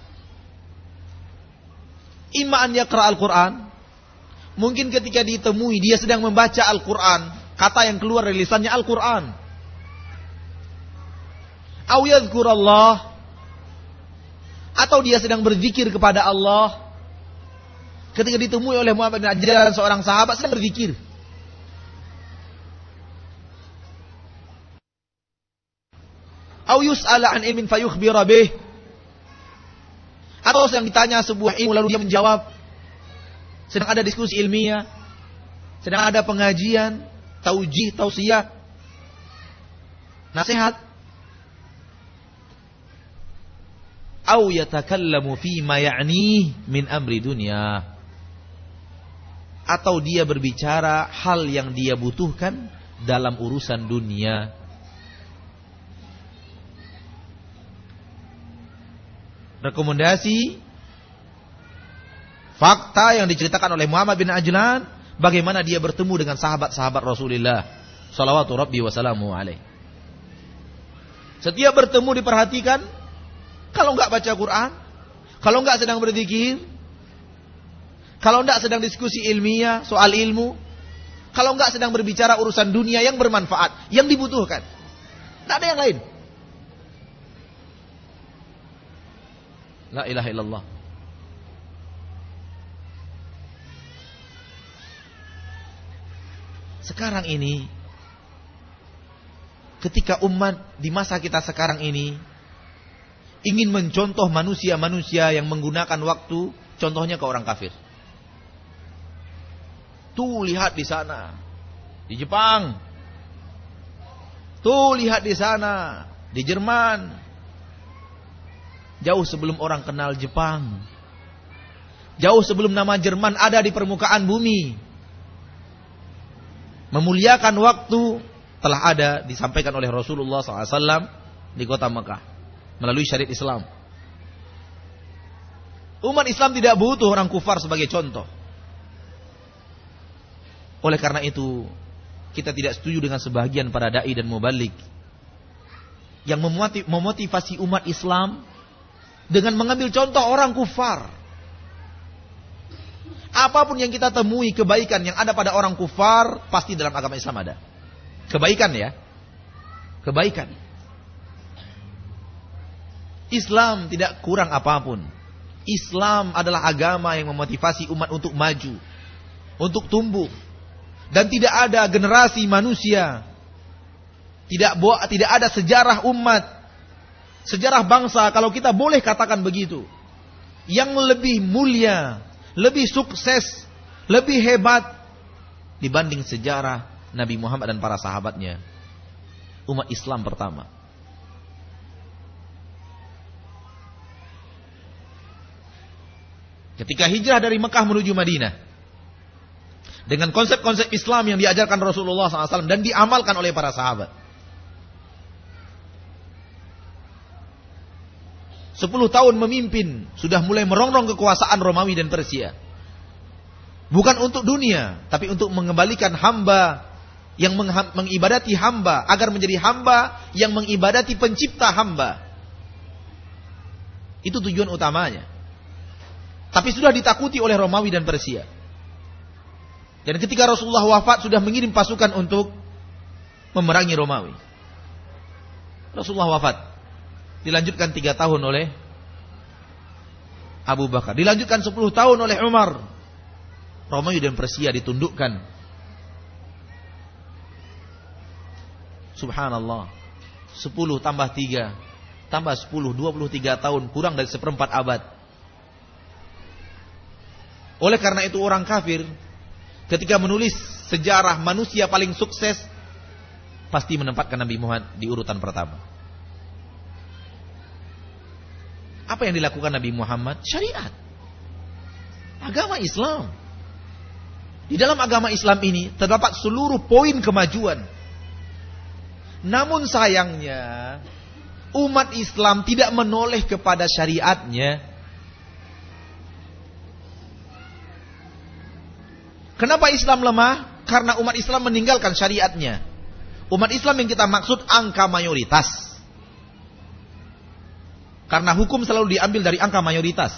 Ima an yaqra al-Quran. Mungkin ketika ditemui dia sedang membaca Al-Quran. Kata yang keluar dari lisannya Al-Quran. Au Allah. Atau dia sedang berzikir kepada Allah. Ketika ditemui oleh Muhammad bin Ajlan seorang sahabat sedang berzikir. Au yus'ala an ilmin fayukhbira bih. Atau yang ditanya sebuah ilmu lalu dia menjawab. Sedang ada diskusi ilmiah. Sedang ada pengajian, taujih, tausiah. Nasihat. Au yatakallamu ma ya'ni min amri dunia. Atau dia berbicara hal yang dia butuhkan dalam urusan dunia. Rekomendasi fakta yang diceritakan oleh Muhammad bin Ajlan bagaimana dia bertemu dengan sahabat-sahabat Rasulullah sallallahu rabbi wasallamu alaih. Setiap bertemu diperhatikan kalau enggak baca Quran, kalau enggak sedang berzikir, kalau enggak sedang diskusi ilmiah soal ilmu, kalau enggak sedang berbicara urusan dunia yang bermanfaat, yang dibutuhkan. Tidak ada yang lain. La ilaha illallah. Sekarang ini ketika umat di masa kita sekarang ini ingin mencontoh manusia-manusia yang menggunakan waktu, contohnya ke orang kafir. Tuh lihat di sana, di Jepang. Tuh lihat di sana, di Jerman, Jauh sebelum orang kenal Jepang. Jauh sebelum nama Jerman ada di permukaan bumi. Memuliakan waktu telah ada disampaikan oleh Rasulullah SAW di kota Mekah. Melalui syariat Islam. Umat Islam tidak butuh orang kufar sebagai contoh. Oleh karena itu, kita tidak setuju dengan sebagian para dai dan mubalik yang memotivasi umat Islam dengan mengambil contoh orang kufar. Apa pun yang kita temui kebaikan yang ada pada orang kufar pasti dalam agama Islam ada. Kebaikan ya. Kebaikan. Islam tidak kurang apa pun. Islam adalah agama yang memotivasi umat untuk maju, untuk tumbuh. Dan tidak ada generasi manusia Tidak tidak ada sejarah umat, sejarah bangsa kalau kita boleh katakan begitu. Yang lebih mulia, lebih sukses, lebih hebat dibanding sejarah Nabi Muhammad dan para sahabatnya. Umat Islam pertama. Ketika hijrah dari Mekah menuju Madinah. Dengan konsep-konsep Islam yang diajarkan Rasulullah SAW dan diamalkan oleh para sahabat. Sepuluh tahun memimpin, sudah mulai merongrong kekuasaan Romawi dan Persia. Bukan untuk dunia, tapi untuk mengembalikan hamba yang mengibadati hamba agar menjadi hamba yang mengibadati pencipta hamba. Itu tujuan utamanya. Tapi sudah ditakuti oleh Romawi dan Persia. Dan ketika Rasulullah wafat sudah mengirim pasukan untuk memerangi Romawi. Rasulullah wafat. Dilanjutkan tiga tahun oleh Abu Bakar. Dilanjutkan sepuluh tahun oleh Umar. Romawi dan Persia ditundukkan. Subhanallah. Sepuluh tambah tiga. Tambah sepuluh. Dua puluh tiga tahun. Kurang dari seperempat abad. Oleh karena itu orang kafir. Ketika menulis sejarah manusia paling sukses. Pasti menempatkan Nabi Muhammad di urutan pertama. Apa yang dilakukan Nabi Muhammad? Syariat. Agama Islam. Di dalam agama Islam ini terdapat seluruh poin kemajuan. Namun sayangnya umat Islam tidak menoleh kepada syariatnya. Kenapa Islam lemah? Karena umat Islam meninggalkan syariatnya. Umat Islam yang kita maksud angka mayoritas. Karena hukum selalu diambil dari angka mayoritas.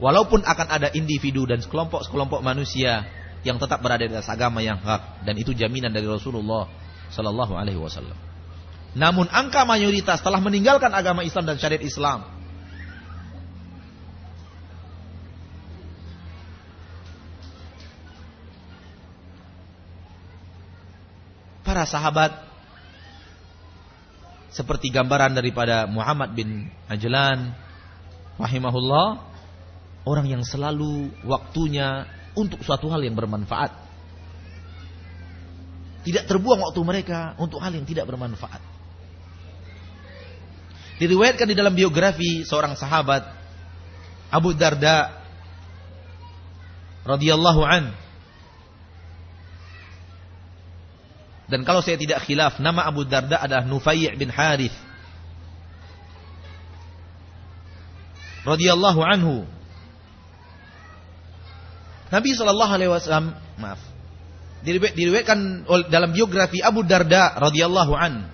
Walaupun akan ada individu dan sekelompok-sekelompok manusia yang tetap berada di atas agama yang hak dan itu jaminan dari Rasulullah sallallahu alaihi wasallam. Namun angka mayoritas telah meninggalkan agama Islam dan syariat Islam. Para sahabat seperti gambaran daripada Muhammad bin Ajlan rahimahullah orang yang selalu waktunya untuk suatu hal yang bermanfaat. Tidak terbuang waktu mereka untuk hal yang tidak bermanfaat. Diriwayatkan di dalam biografi seorang sahabat Abu Darda radhiyallahu an Dan kalau saya tidak khilaf, nama Abu Darda adalah Nufai' bin Harith. radhiyallahu anhu. Nabi sallallahu alaihi wasallam, maaf. Diriwayatkan dalam biografi Abu Darda radhiyallahu an.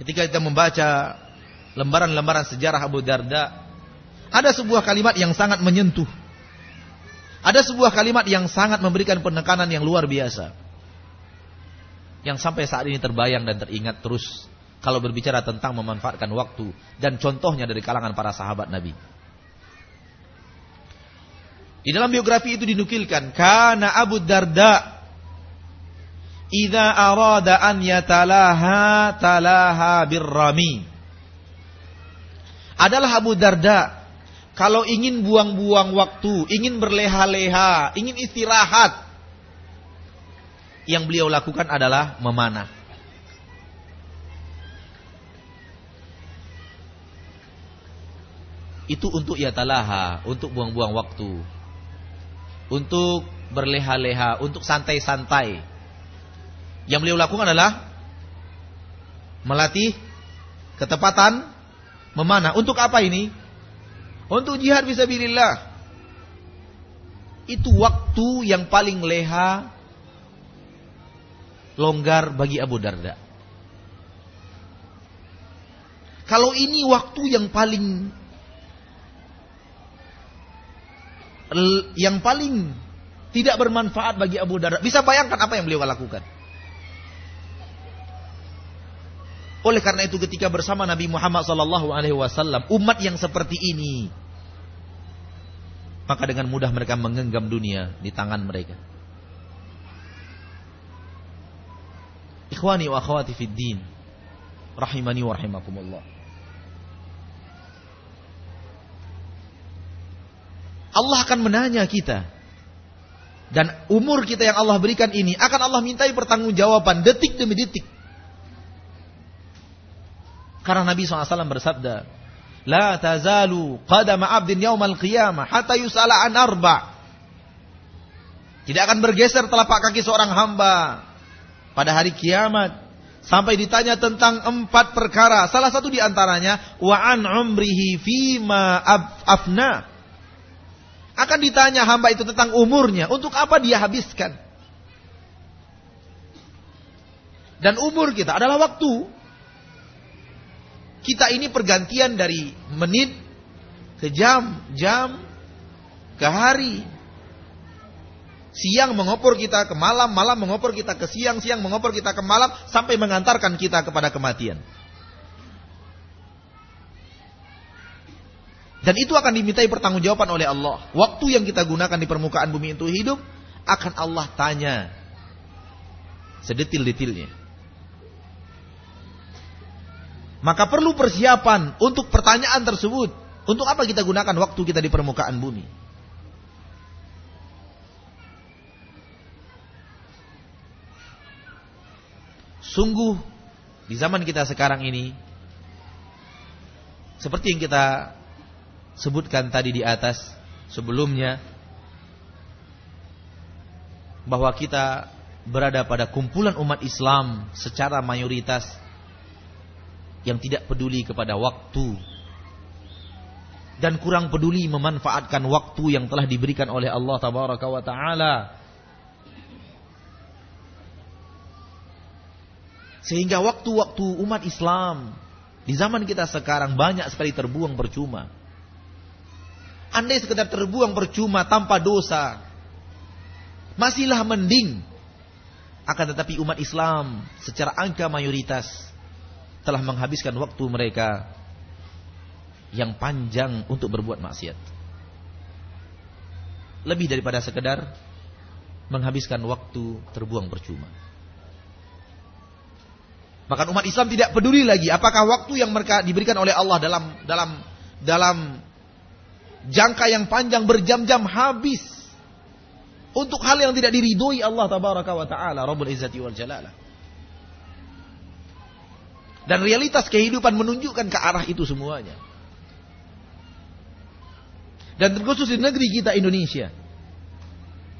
Ketika kita membaca lembaran-lembaran sejarah Abu Darda, ada sebuah kalimat yang sangat menyentuh. Ada sebuah kalimat yang sangat memberikan penekanan yang luar biasa yang sampai saat ini terbayang dan teringat terus kalau berbicara tentang memanfaatkan waktu dan contohnya dari kalangan para sahabat Nabi. Di dalam biografi itu dinukilkan karena Abu Darda idza arada an yatalaha talaha birrami. Adalah Abu Darda kalau ingin buang-buang waktu, ingin berleha-leha, ingin istirahat, yang beliau lakukan adalah memanah. Itu untuk yatalaha, untuk buang-buang waktu. Untuk berleha-leha, untuk santai-santai. Yang beliau lakukan adalah melatih ketepatan memanah. Untuk apa ini? Untuk jihad visabilillah. Itu waktu yang paling leha longgar bagi Abu Darda. Kalau ini waktu yang paling yang paling tidak bermanfaat bagi Abu Darda. Bisa bayangkan apa yang beliau lakukan. Oleh karena itu ketika bersama Nabi Muhammad sallallahu alaihi wasallam, umat yang seperti ini maka dengan mudah mereka menggenggam dunia di tangan mereka. Ikhwani wa akhwati fid din. Rahimani wa rahimakumullah. Allah akan menanya kita. Dan umur kita yang Allah berikan ini akan Allah mintai pertanggungjawaban detik demi detik. Karena Nabi SAW bersabda, La tazalu qadama abdin yaumal qiyamah hatta yus'ala an arba. Tidak akan bergeser telapak kaki seorang hamba pada hari kiamat sampai ditanya tentang empat perkara. Salah satu di antaranya wa an umrihi fima afna. Akan ditanya hamba itu tentang umurnya, untuk apa dia habiskan? Dan umur kita adalah waktu. Kita ini pergantian dari menit ke jam, jam ke hari. Siang mengopor kita ke malam, malam mengopor kita ke siang, siang mengopor kita ke malam sampai mengantarkan kita kepada kematian. Dan itu akan dimintai pertanggungjawaban oleh Allah. Waktu yang kita gunakan di permukaan bumi itu hidup akan Allah tanya sedetil-detilnya. Maka perlu persiapan untuk pertanyaan tersebut. Untuk apa kita gunakan waktu kita di permukaan bumi? Sungguh di zaman kita sekarang ini seperti yang kita sebutkan tadi di atas sebelumnya bahwa kita berada pada kumpulan umat Islam secara mayoritas yang tidak peduli kepada waktu dan kurang peduli memanfaatkan waktu yang telah diberikan oleh Allah taala sehingga waktu-waktu umat Islam di zaman kita sekarang banyak sekali terbuang percuma andai sekedar terbuang percuma tanpa dosa masihlah mending akan tetapi umat Islam secara angka mayoritas telah menghabiskan waktu mereka yang panjang untuk berbuat maksiat. Lebih daripada sekedar menghabiskan waktu terbuang percuma. Maka umat Islam tidak peduli lagi apakah waktu yang mereka diberikan oleh Allah dalam dalam dalam jangka yang panjang berjam-jam habis untuk hal yang tidak diridhoi Allah tabaraka wa taala Rabbul Izzati wal Jalalah. Dan realitas kehidupan menunjukkan ke arah itu semuanya. Dan terkhusus di negeri kita Indonesia.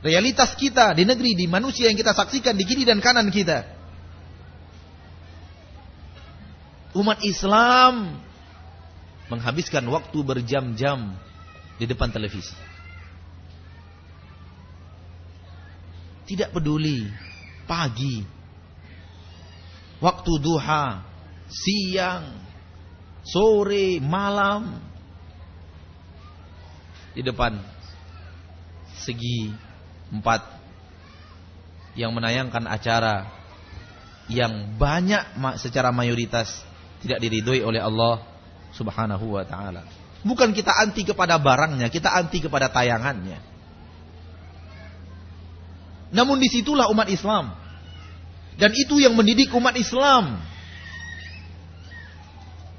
Realitas kita di negeri, di manusia yang kita saksikan di kiri dan kanan kita. Umat Islam menghabiskan waktu berjam-jam di depan televisi. Tidak peduli pagi, waktu duha, siang, sore, malam di depan segi empat yang menayangkan acara yang banyak secara mayoritas tidak diridhoi oleh Allah Subhanahu wa taala. Bukan kita anti kepada barangnya, kita anti kepada tayangannya. Namun di situlah umat Islam. Dan itu yang mendidik umat Islam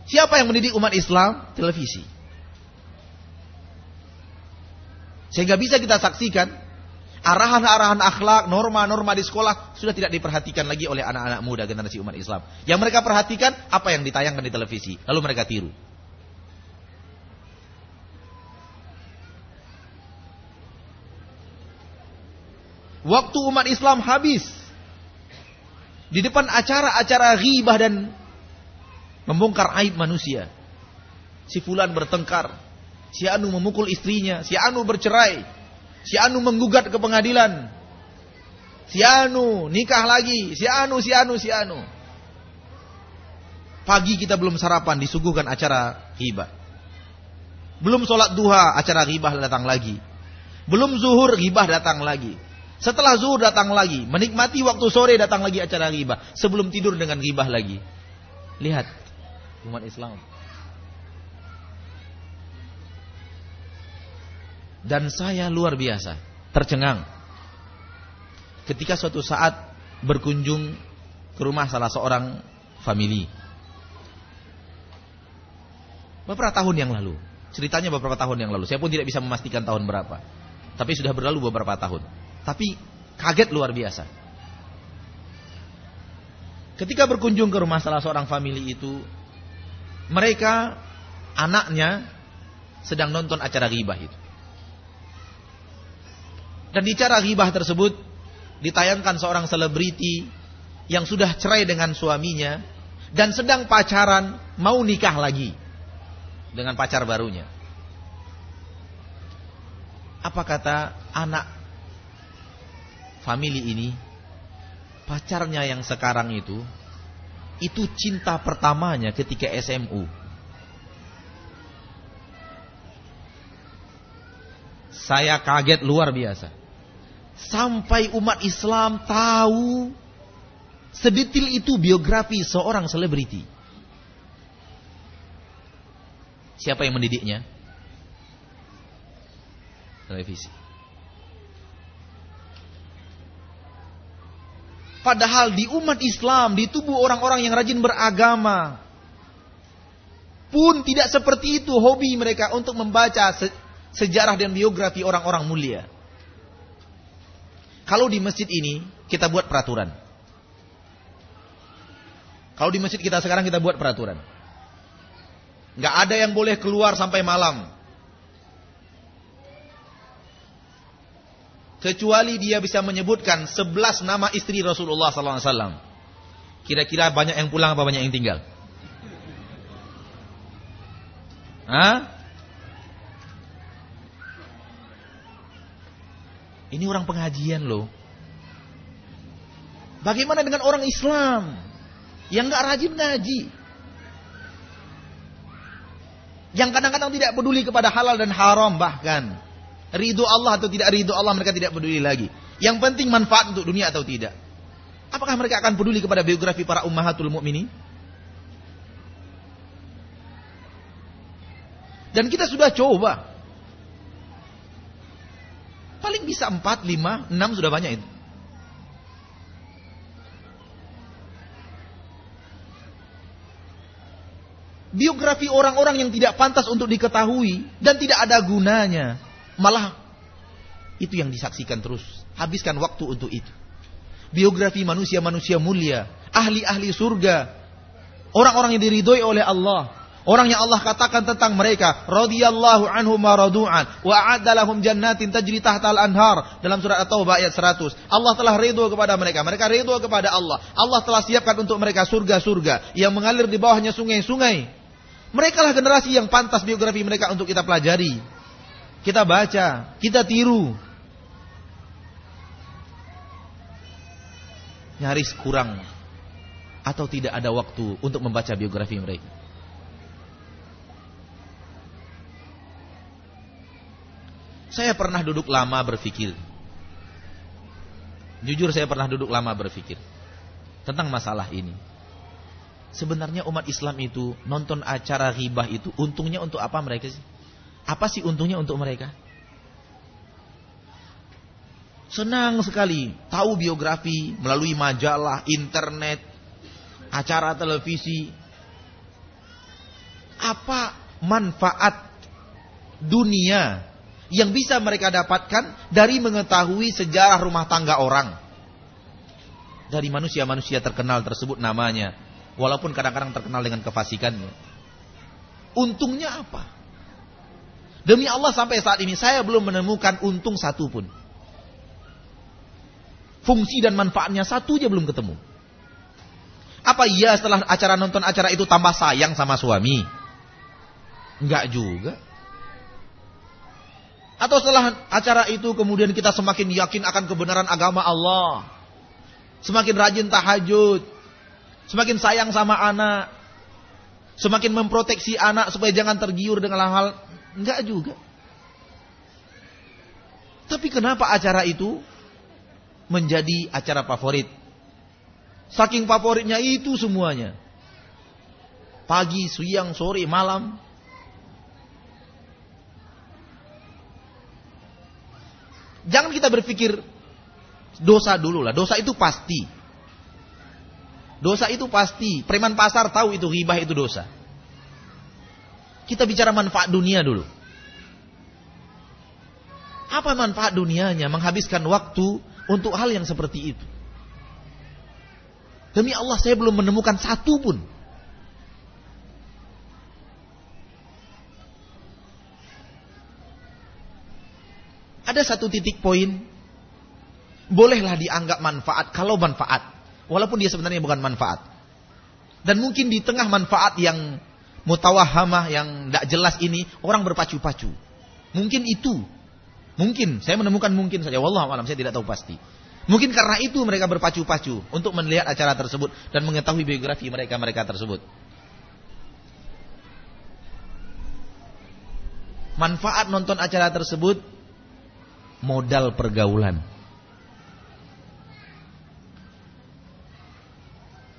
Siapa yang mendidik umat Islam? Televisi. Sehingga bisa kita saksikan arahan-arahan akhlak, norma-norma di sekolah sudah tidak diperhatikan lagi oleh anak-anak muda generasi umat Islam. Yang mereka perhatikan apa yang ditayangkan di televisi, lalu mereka tiru. Waktu umat Islam habis di depan acara-acara ghibah dan membongkar aib manusia. Si fulan bertengkar, si anu memukul istrinya, si anu bercerai, si anu menggugat ke pengadilan. Si anu nikah lagi, si anu, si anu, si anu. Pagi kita belum sarapan disuguhkan acara hibah. Belum sholat duha, acara hibah datang lagi. Belum zuhur, hibah datang lagi. Setelah zuhur datang lagi, menikmati waktu sore datang lagi acara hibah. Sebelum tidur dengan hibah lagi. Lihat, umat Islam. Dan saya luar biasa, tercengang. Ketika suatu saat berkunjung ke rumah salah seorang family. Beberapa tahun yang lalu. Ceritanya beberapa tahun yang lalu. Saya pun tidak bisa memastikan tahun berapa. Tapi sudah berlalu beberapa tahun. Tapi kaget luar biasa. Ketika berkunjung ke rumah salah seorang family itu, mereka anaknya sedang nonton acara ghibah itu. Dan di acara ghibah tersebut ditayangkan seorang selebriti yang sudah cerai dengan suaminya dan sedang pacaran mau nikah lagi dengan pacar barunya. Apa kata anak family ini? Pacarnya yang sekarang itu itu cinta pertamanya ketika SMU. Saya kaget luar biasa. Sampai umat Islam tahu sedetil itu biografi seorang selebriti. Siapa yang mendidiknya? televisi. Padahal di umat Islam, di tubuh orang-orang yang rajin beragama, pun tidak seperti itu hobi mereka untuk membaca sejarah dan biografi orang-orang mulia. Kalau di masjid ini kita buat peraturan. Kalau di masjid kita sekarang kita buat peraturan. Nggak ada yang boleh keluar sampai malam. kecuali dia bisa menyebutkan sebelas nama istri Rasulullah SAW. Kira-kira banyak yang pulang apa banyak yang tinggal? Hah? Ini orang pengajian loh. Bagaimana dengan orang Islam yang nggak rajin ngaji? Yang kadang-kadang tidak peduli kepada halal dan haram bahkan. Ridho Allah atau tidak ridho Allah mereka tidak peduli lagi. Yang penting manfaat untuk dunia atau tidak. Apakah mereka akan peduli kepada biografi para ummahatul mukminin? Dan kita sudah coba. Paling bisa 4, 5, 6 sudah banyak itu. Biografi orang-orang yang tidak pantas untuk diketahui dan tidak ada gunanya. Malah itu yang disaksikan terus. Habiskan waktu untuk itu. Biografi manusia-manusia mulia, ahli-ahli surga, orang-orang yang diridhoi oleh Allah. Orang yang Allah katakan tentang mereka, radhiyallahu anhum wa radu'an wa a'adda lahum jannatin tajri tahtal anhar dalam surat At-Taubah ayat 100. Allah telah ridho kepada mereka, mereka ridho kepada Allah. Allah telah siapkan untuk mereka surga-surga yang mengalir di bawahnya sungai-sungai. Mereka lah generasi yang pantas biografi mereka untuk kita pelajari kita baca, kita tiru. Nyaris kurang atau tidak ada waktu untuk membaca biografi mereka. Saya pernah duduk lama berpikir. Jujur saya pernah duduk lama berpikir tentang masalah ini. Sebenarnya umat Islam itu nonton acara ghibah itu untungnya untuk apa mereka sih? Apa sih untungnya untuk mereka? Senang sekali tahu biografi melalui majalah, internet, acara televisi. Apa manfaat dunia yang bisa mereka dapatkan dari mengetahui sejarah rumah tangga orang? Dari manusia-manusia terkenal tersebut namanya. Walaupun kadang-kadang terkenal dengan kefasikannya. Untungnya apa? Demi Allah sampai saat ini saya belum menemukan untung satu pun. Fungsi dan manfaatnya satu aja belum ketemu. Apa iya setelah acara nonton acara itu tambah sayang sama suami? Enggak juga. Atau setelah acara itu kemudian kita semakin yakin akan kebenaran agama Allah. Semakin rajin tahajud. Semakin sayang sama anak. Semakin memproteksi anak supaya jangan tergiur dengan hal-hal Enggak juga. Tapi kenapa acara itu menjadi acara favorit? Saking favoritnya itu semuanya. Pagi, siang, sore, malam. Jangan kita berpikir dosa dulu lah. Dosa itu pasti. Dosa itu pasti. Preman pasar tahu itu ghibah itu dosa. Kita bicara manfaat dunia dulu. Apa manfaat dunianya? Menghabiskan waktu untuk hal yang seperti itu. Demi Allah saya belum menemukan satu pun. Ada satu titik poin. Bolehlah dianggap manfaat kalau manfaat. Walaupun dia sebenarnya bukan manfaat. Dan mungkin di tengah manfaat yang mutawahamah yang tidak jelas ini orang berpacu-pacu. Mungkin itu. Mungkin saya menemukan mungkin saja. Wallah alam saya tidak tahu pasti. Mungkin karena itu mereka berpacu-pacu untuk melihat acara tersebut dan mengetahui biografi mereka-mereka tersebut. Manfaat nonton acara tersebut modal pergaulan.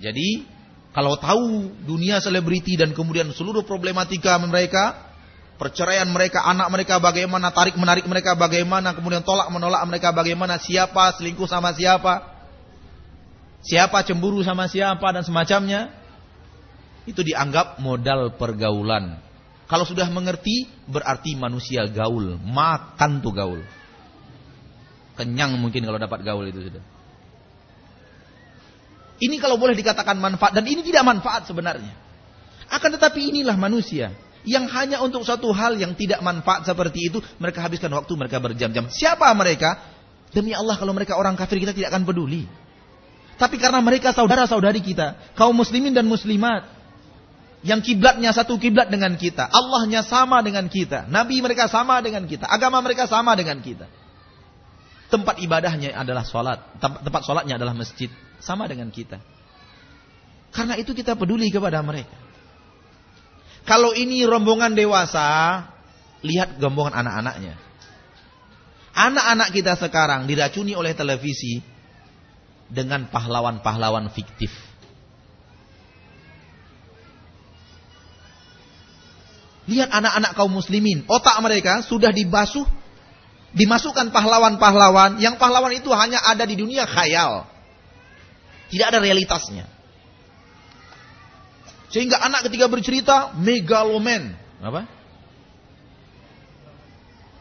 Jadi, kalau tahu dunia selebriti dan kemudian seluruh problematika mereka, perceraian mereka, anak mereka bagaimana, tarik menarik mereka bagaimana, kemudian tolak menolak mereka bagaimana, siapa selingkuh sama siapa, siapa cemburu sama siapa dan semacamnya, itu dianggap modal pergaulan. Kalau sudah mengerti, berarti manusia gaul, makan tuh gaul. Kenyang mungkin kalau dapat gaul itu sudah. Ini kalau boleh dikatakan manfaat dan ini tidak manfaat sebenarnya. Akan tetapi inilah manusia yang hanya untuk satu hal yang tidak manfaat seperti itu, mereka habiskan waktu mereka berjam-jam. Siapa mereka? Demi Allah kalau mereka orang kafir kita tidak akan peduli. Tapi karena mereka saudara-saudari kita, kaum muslimin dan muslimat, yang kiblatnya satu kiblat dengan kita, Allahnya sama dengan kita, nabi mereka sama dengan kita, agama mereka sama dengan kita. Tempat ibadahnya adalah sholat, tempat sholatnya adalah masjid, sama dengan kita. Karena itu kita peduli kepada mereka. Kalau ini rombongan dewasa, lihat rombongan anak-anaknya. Anak-anak kita sekarang diracuni oleh televisi dengan pahlawan-pahlawan fiktif. Lihat anak-anak kaum muslimin, otak mereka sudah dibasuh, dimasukkan pahlawan-pahlawan, yang pahlawan itu hanya ada di dunia khayal. Tidak ada realitasnya. Sehingga anak ketika bercerita megaloman, apa?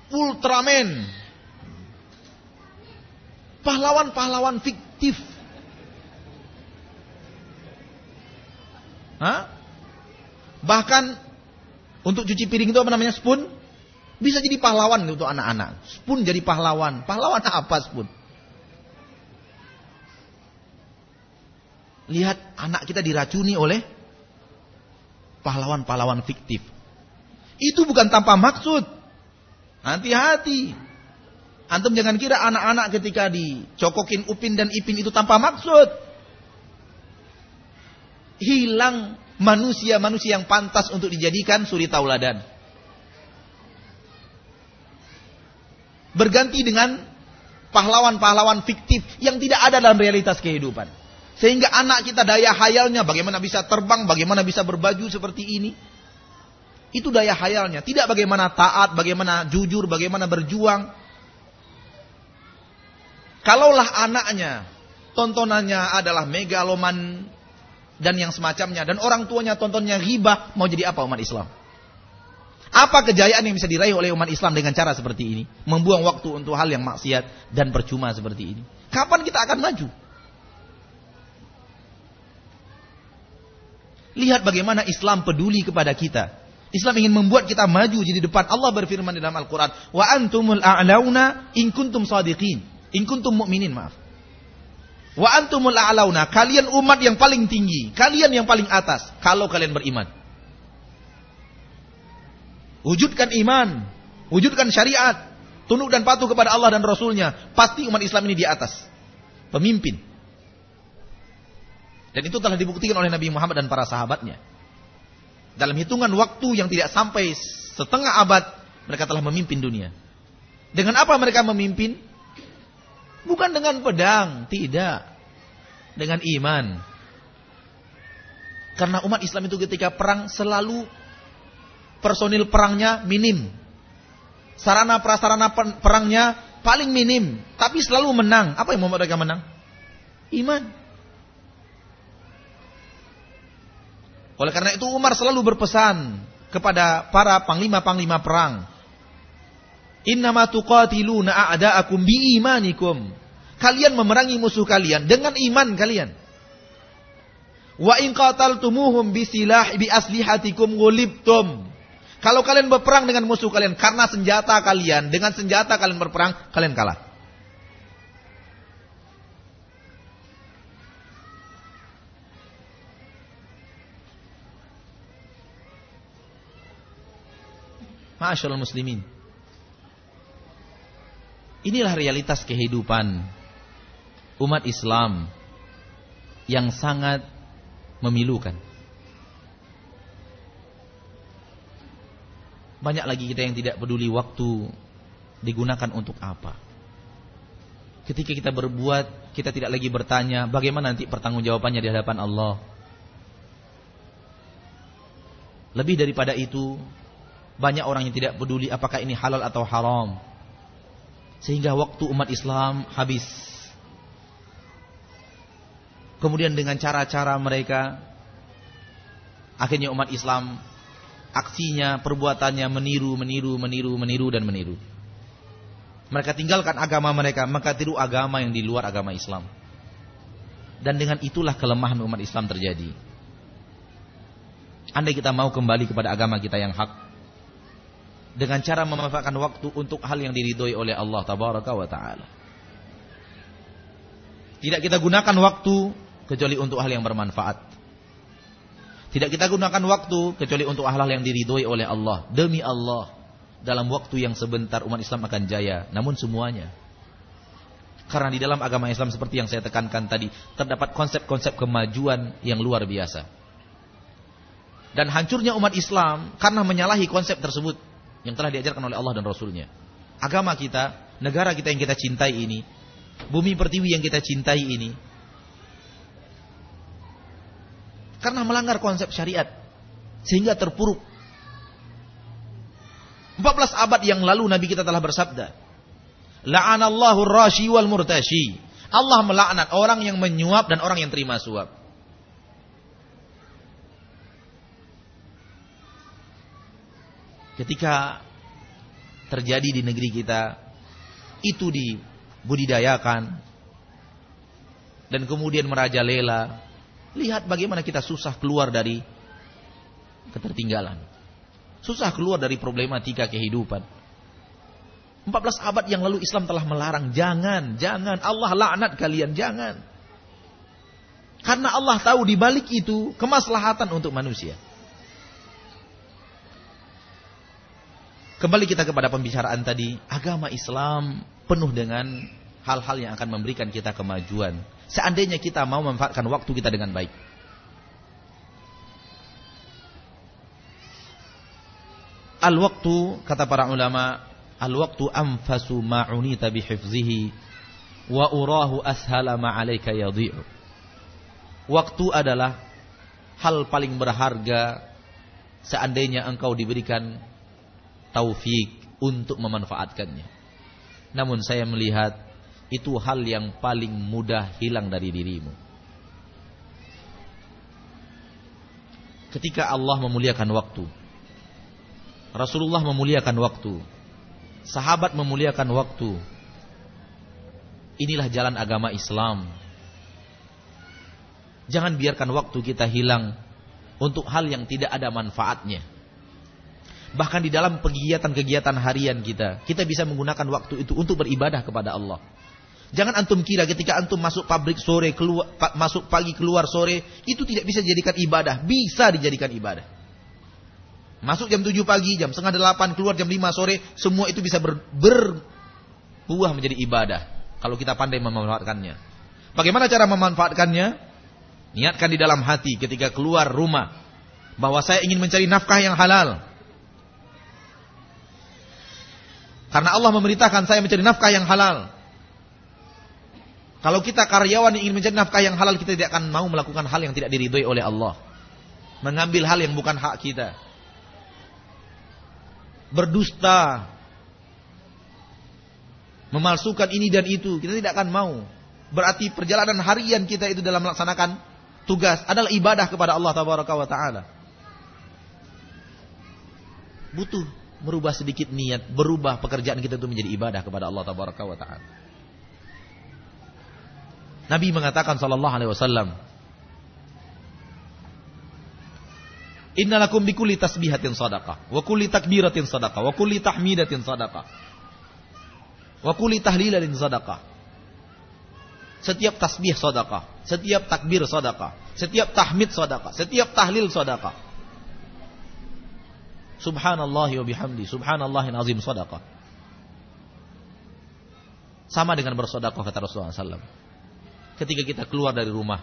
Ultraman. Pahlawan-pahlawan fiktif. Hah? Bahkan untuk cuci piring itu apa namanya spoon? Bisa jadi pahlawan untuk anak-anak. Spoon jadi pahlawan. Pahlawan apa spoon? Lihat anak kita diracuni oleh pahlawan-pahlawan fiktif. Itu bukan tanpa maksud. Hati-hati. Antum jangan kira anak-anak ketika dicokokin Upin dan Ipin itu tanpa maksud. Hilang manusia-manusia yang pantas untuk dijadikan suri tauladan. Berganti dengan pahlawan-pahlawan fiktif yang tidak ada dalam realitas kehidupan. Sehingga anak kita daya hayalnya bagaimana bisa terbang, bagaimana bisa berbaju seperti ini. Itu daya hayalnya. Tidak bagaimana taat, bagaimana jujur, bagaimana berjuang. Kalaulah anaknya tontonannya adalah megaloman dan yang semacamnya. Dan orang tuanya tontonnya riba, mau jadi apa umat Islam? Apa kejayaan yang bisa diraih oleh umat Islam dengan cara seperti ini? Membuang waktu untuk hal yang maksiat dan percuma seperti ini. Kapan kita akan maju? Lihat bagaimana Islam peduli kepada kita. Islam ingin membuat kita maju jadi depan. Allah berfirman dalam Al-Quran. Wa antumul a'launa in kuntum sadiqin. In mu'minin, maaf. Wa antumul a'launa. Kalian umat yang paling tinggi. Kalian yang paling atas. Kalau kalian beriman. Wujudkan iman. Wujudkan syariat. Tunduk dan patuh kepada Allah dan Rasulnya. Pasti umat Islam ini di atas. Pemimpin. Dan itu telah dibuktikan oleh Nabi Muhammad dan para sahabatnya. Dalam hitungan waktu yang tidak sampai setengah abad, mereka telah memimpin dunia. Dengan apa mereka memimpin? Bukan dengan pedang, tidak. Dengan iman. Karena umat Islam itu ketika perang selalu personil perangnya minim. Sarana prasarana perangnya paling minim, tapi selalu menang. Apa yang membuat mereka menang? Iman. Oleh karena itu Umar selalu berpesan kepada para panglima-panglima perang. Innama tuqatiluna a'da'akum biimanikum. Kalian memerangi musuh kalian dengan iman kalian. Wa in qataltumuhum bisilah bi aslihatikum gulibtum. Kalau kalian berperang dengan musuh kalian karena senjata kalian, dengan senjata kalian berperang, kalian kalah. Masyaallah muslimin. Inilah realitas kehidupan umat Islam yang sangat memilukan. Banyak lagi kita yang tidak peduli waktu digunakan untuk apa. Ketika kita berbuat, kita tidak lagi bertanya bagaimana nanti pertanggungjawabannya di hadapan Allah. Lebih daripada itu, banyak orang yang tidak peduli apakah ini halal atau haram. Sehingga waktu umat Islam habis. Kemudian dengan cara-cara mereka, akhirnya umat Islam aksinya, perbuatannya meniru, meniru, meniru, meniru dan meniru. Mereka tinggalkan agama mereka, maka tiru agama yang di luar agama Islam. Dan dengan itulah kelemahan umat Islam terjadi. Andai kita mau kembali kepada agama kita yang hak, dengan cara memanfaatkan waktu untuk hal yang diridhoi oleh Allah tabaraka wa taala. Tidak kita gunakan waktu kecuali untuk hal yang bermanfaat. Tidak kita gunakan waktu kecuali untuk hal-hal yang diridhoi oleh Allah. Demi Allah, dalam waktu yang sebentar umat Islam akan jaya. Namun semuanya. Karena di dalam agama Islam seperti yang saya tekankan tadi, terdapat konsep-konsep kemajuan yang luar biasa. Dan hancurnya umat Islam karena menyalahi konsep tersebut yang telah diajarkan oleh Allah dan Rasulnya. Agama kita, negara kita yang kita cintai ini, bumi pertiwi yang kita cintai ini, karena melanggar konsep syariat sehingga terpuruk. 14 abad yang lalu Nabi kita telah bersabda, La'anallahu rashi wal murtashi. Allah melaknat orang yang menyuap dan orang yang terima suap. Ketika terjadi di negeri kita, itu dibudidayakan dan kemudian merajalela Lihat bagaimana kita susah keluar dari ketertinggalan. Susah keluar dari problematika kehidupan. 14 abad yang lalu Islam telah melarang. Jangan, jangan. Allah laknat kalian, jangan. Karena Allah tahu di balik itu kemaslahatan untuk manusia. Kembali kita kepada pembicaraan tadi, agama Islam penuh dengan hal-hal yang akan memberikan kita kemajuan. Seandainya kita mau memanfaatkan waktu kita dengan baik. Al-waktu kata para ulama, al-waktu anfasu ma'unita bihifzihi wa urahu ashala ma'alaika yadhi'u. Waktu adalah hal paling berharga seandainya engkau diberikan taufik untuk memanfaatkannya. Namun saya melihat itu hal yang paling mudah hilang dari dirimu. Ketika Allah memuliakan waktu, Rasulullah memuliakan waktu, sahabat memuliakan waktu. Inilah jalan agama Islam. Jangan biarkan waktu kita hilang untuk hal yang tidak ada manfaatnya. Bahkan di dalam kegiatan-kegiatan harian kita, kita bisa menggunakan waktu itu untuk beribadah kepada Allah. Jangan antum kira ketika antum masuk pabrik sore, keluar, masuk pagi keluar sore, itu tidak bisa dijadikan ibadah. Bisa dijadikan ibadah. Masuk jam 7 pagi, jam setengah 8, keluar jam 5 sore, semua itu bisa ber, berbuah menjadi ibadah. Kalau kita pandai memanfaatkannya. Bagaimana cara memanfaatkannya? Niatkan di dalam hati ketika keluar rumah. Bahwa saya ingin mencari nafkah yang halal. Karena Allah memerintahkan saya mencari nafkah yang halal. Kalau kita karyawan yang ingin mencari nafkah yang halal, kita tidak akan mau melakukan hal yang tidak diridhoi oleh Allah. Mengambil hal yang bukan hak kita. Berdusta. Memalsukan ini dan itu, kita tidak akan mau. Berarti perjalanan harian kita itu dalam melaksanakan tugas, adalah ibadah kepada Allah Taala. Butuh merubah sedikit niat, berubah pekerjaan kita itu menjadi ibadah kepada Allah Taala. Nabi mengatakan sallallahu alaihi wasallam, Innalakum bikulli tasbihatin sadaqah, wa kulli takbiratin sadaqah, wa kulli tahmidatin sadaqah. Wa kulli tahlilatin sadaqah. Setiap tasbih sadaqah, setiap takbir sadaqah, setiap tahmid sadaqah, setiap tahlil sadaqah. Subhanallah wa bihamdi, subhanallahil azim sadaqah. Sama dengan bersedekah kata Rasulullah SAW. Ketika kita keluar dari rumah,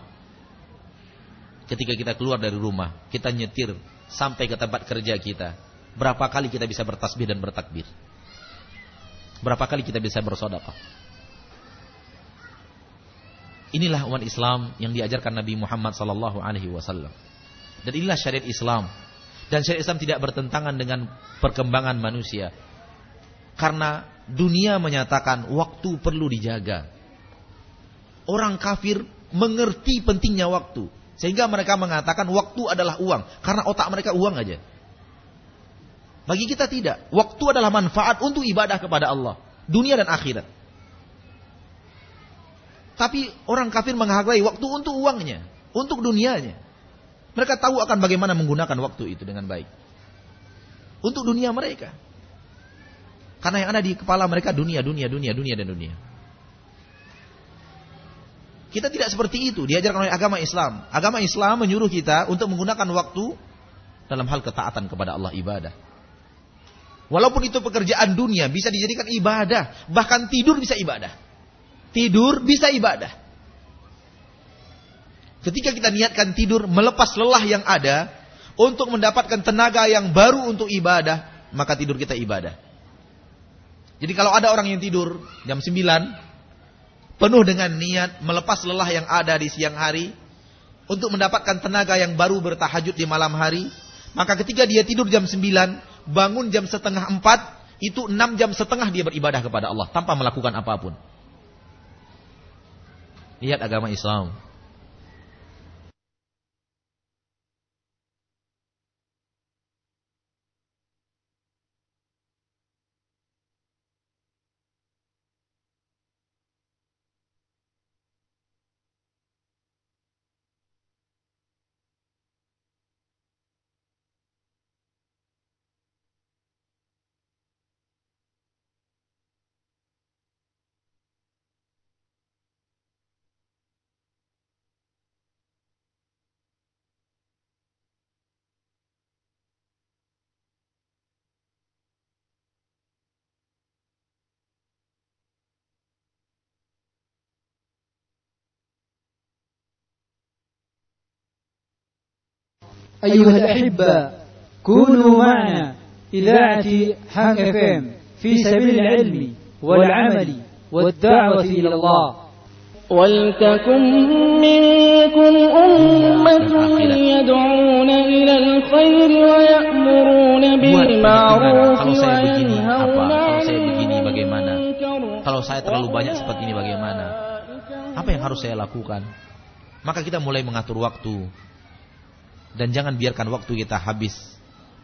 ketika kita keluar dari rumah, kita nyetir sampai ke tempat kerja kita. Berapa kali kita bisa bertasbih dan bertakbir? Berapa kali kita bisa bersedekah? Inilah umat Islam yang diajarkan Nabi Muhammad sallallahu alaihi wasallam. Dan inilah syariat Islam. Dan syariat Islam tidak bertentangan dengan perkembangan manusia. Karena dunia menyatakan waktu perlu dijaga. Orang kafir mengerti pentingnya waktu. Sehingga mereka mengatakan waktu adalah uang. Karena otak mereka uang aja. Bagi kita tidak. Waktu adalah manfaat untuk ibadah kepada Allah. Dunia dan akhirat. Tapi orang kafir menghargai waktu untuk uangnya, untuk dunianya. Mereka tahu akan bagaimana menggunakan waktu itu dengan baik. Untuk dunia mereka. Karena yang ada di kepala mereka dunia, dunia, dunia, dunia dan dunia. Kita tidak seperti itu, diajarkan oleh agama Islam. Agama Islam menyuruh kita untuk menggunakan waktu dalam hal ketaatan kepada Allah ibadah. Walaupun itu pekerjaan dunia bisa dijadikan ibadah, bahkan tidur bisa ibadah tidur bisa ibadah. Ketika kita niatkan tidur melepas lelah yang ada untuk mendapatkan tenaga yang baru untuk ibadah, maka tidur kita ibadah. Jadi kalau ada orang yang tidur jam 9 penuh dengan niat melepas lelah yang ada di siang hari untuk mendapatkan tenaga yang baru bertahajud di malam hari, maka ketika dia tidur jam 9, bangun jam setengah 4, itu 6 jam setengah dia beribadah kepada Allah tanpa melakukan apa pun. Lihat agama Islam. أيها الأحبة كونوا معنا إذاعة حان اف ام في سبيل العلم والعمل والدعوة إلى الله ولتكن منكم أمة يدعون إلى الخير ويأمرون بالمعروف وينهون Kalau saya terlalu banyak seperti ini bagaimana? Apa yang harus saya lakukan? Maka kita mulai mengatur waktu, dan jangan biarkan waktu kita habis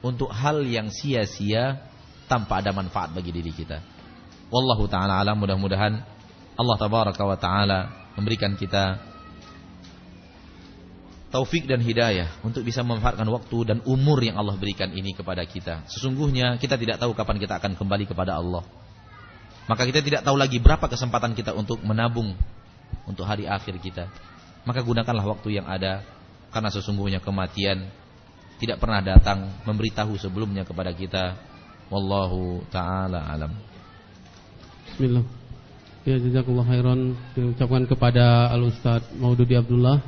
untuk hal yang sia-sia tanpa ada manfaat bagi diri kita. Wallahu taala alam mudah-mudahan Allah tabaraka wa taala memberikan kita taufik dan hidayah untuk bisa memanfaatkan waktu dan umur yang Allah berikan ini kepada kita. Sesungguhnya kita tidak tahu kapan kita akan kembali kepada Allah. Maka kita tidak tahu lagi berapa kesempatan kita untuk menabung untuk hari akhir kita. Maka gunakanlah waktu yang ada karena sesungguhnya kematian tidak pernah datang memberitahu sebelumnya kepada kita. Wallahu taala alam. Bismillah. Ya jazakallah khairan. Diucapkan kepada Al Ustaz Maududi Abdullah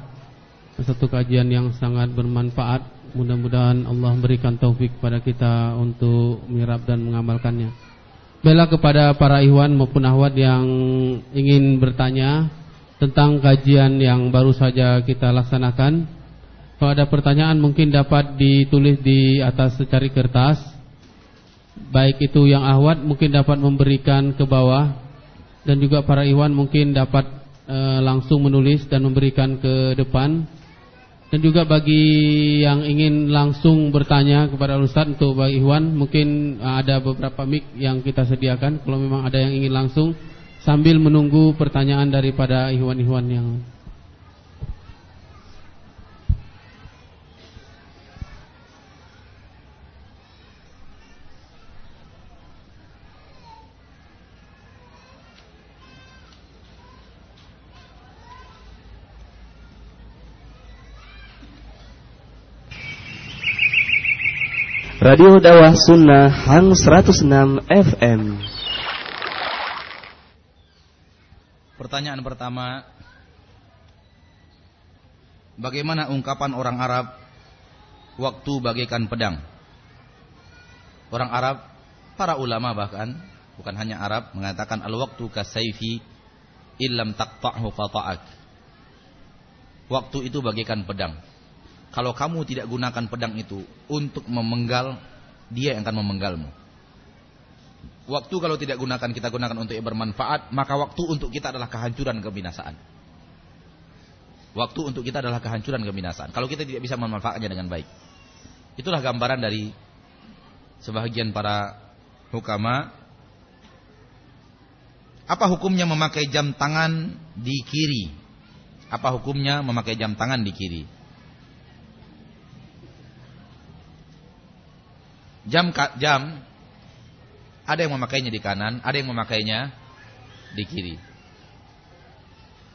satu kajian yang sangat bermanfaat. Mudah-mudahan Allah memberikan taufik kepada kita untuk menyerap dan mengamalkannya. Bela kepada para ikhwan maupun ahwat yang ingin bertanya tentang kajian yang baru saja kita laksanakan kalau ada pertanyaan mungkin dapat ditulis di atas secari kertas. Baik itu yang ahwat mungkin dapat memberikan ke bawah dan juga para iwan mungkin dapat e, langsung menulis dan memberikan ke depan Dan juga bagi yang ingin langsung bertanya kepada Ustaz untuk Bang Ikhwan, mungkin uh, ada beberapa mic yang kita sediakan. Kalau memang ada yang ingin langsung, sambil menunggu pertanyaan daripada Ikhwan-Ikhwan yang Radio Dawah Sunnah Hang 106 FM. Pertanyaan pertama, bagaimana ungkapan orang Arab waktu bagaikan pedang? Orang Arab, para ulama bahkan, bukan hanya Arab, mengatakan al-waktu kasaifi illam taqta'hu qata'ak. Waktu itu bagaikan pedang kalau kamu tidak gunakan pedang itu untuk memenggal, dia yang akan memenggalmu. Waktu kalau tidak gunakan kita gunakan untuk yang bermanfaat, maka waktu untuk kita adalah kehancuran kebinasaan. Waktu untuk kita adalah kehancuran kebinasaan. Kalau kita tidak bisa memanfaatkannya dengan baik. Itulah gambaran dari sebahagian para hukama. Apa hukumnya memakai jam tangan di kiri? Apa hukumnya memakai jam tangan di kiri? Jam jam ada yang memakainya di kanan, ada yang memakainya di kiri.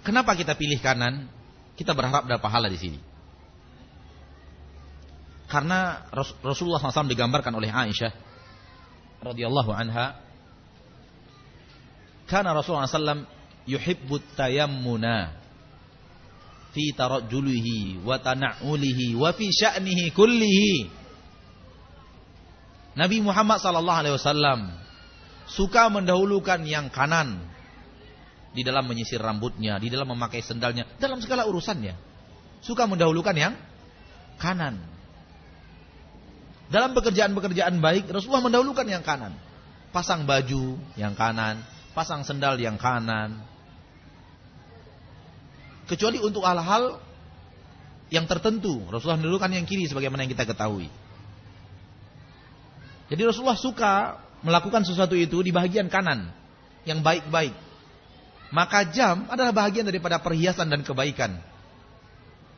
Kenapa kita pilih kanan? Kita berharap ada pahala di sini. Karena Rasulullah SAW digambarkan oleh Aisyah radhiyallahu anha karena Rasulullah SAW yuhibbut tayammuna fi tarajjulihi wa tana'ulihi wa fi sya'nihi kullihi Nabi Muhammad sallallahu alaihi wasallam suka mendahulukan yang kanan di dalam menyisir rambutnya, di dalam memakai sendalnya, dalam segala urusannya. Suka mendahulukan yang kanan. Dalam pekerjaan-pekerjaan baik, Rasulullah mendahulukan yang kanan. Pasang baju yang kanan, pasang sendal yang kanan. Kecuali untuk hal-hal yang tertentu, Rasulullah mendahulukan yang kiri sebagaimana yang kita ketahui. Jadi Rasulullah suka melakukan sesuatu itu di bagian kanan yang baik-baik. Maka jam adalah bagian daripada perhiasan dan kebaikan.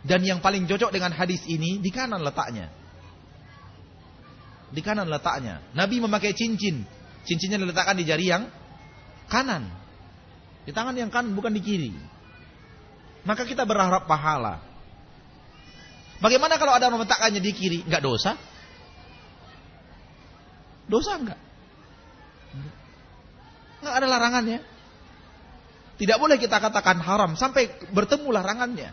Dan yang paling cocok dengan hadis ini di kanan letaknya. Di kanan letaknya. Nabi memakai cincin. Cincinnya diletakkan di jari yang kanan. Di tangan yang kanan bukan di kiri. Maka kita berharap pahala. Bagaimana kalau ada yang meletakkannya di kiri? Enggak dosa? Dosa enggak? Enggak ada larangannya. Tidak boleh kita katakan haram sampai bertemu larangannya.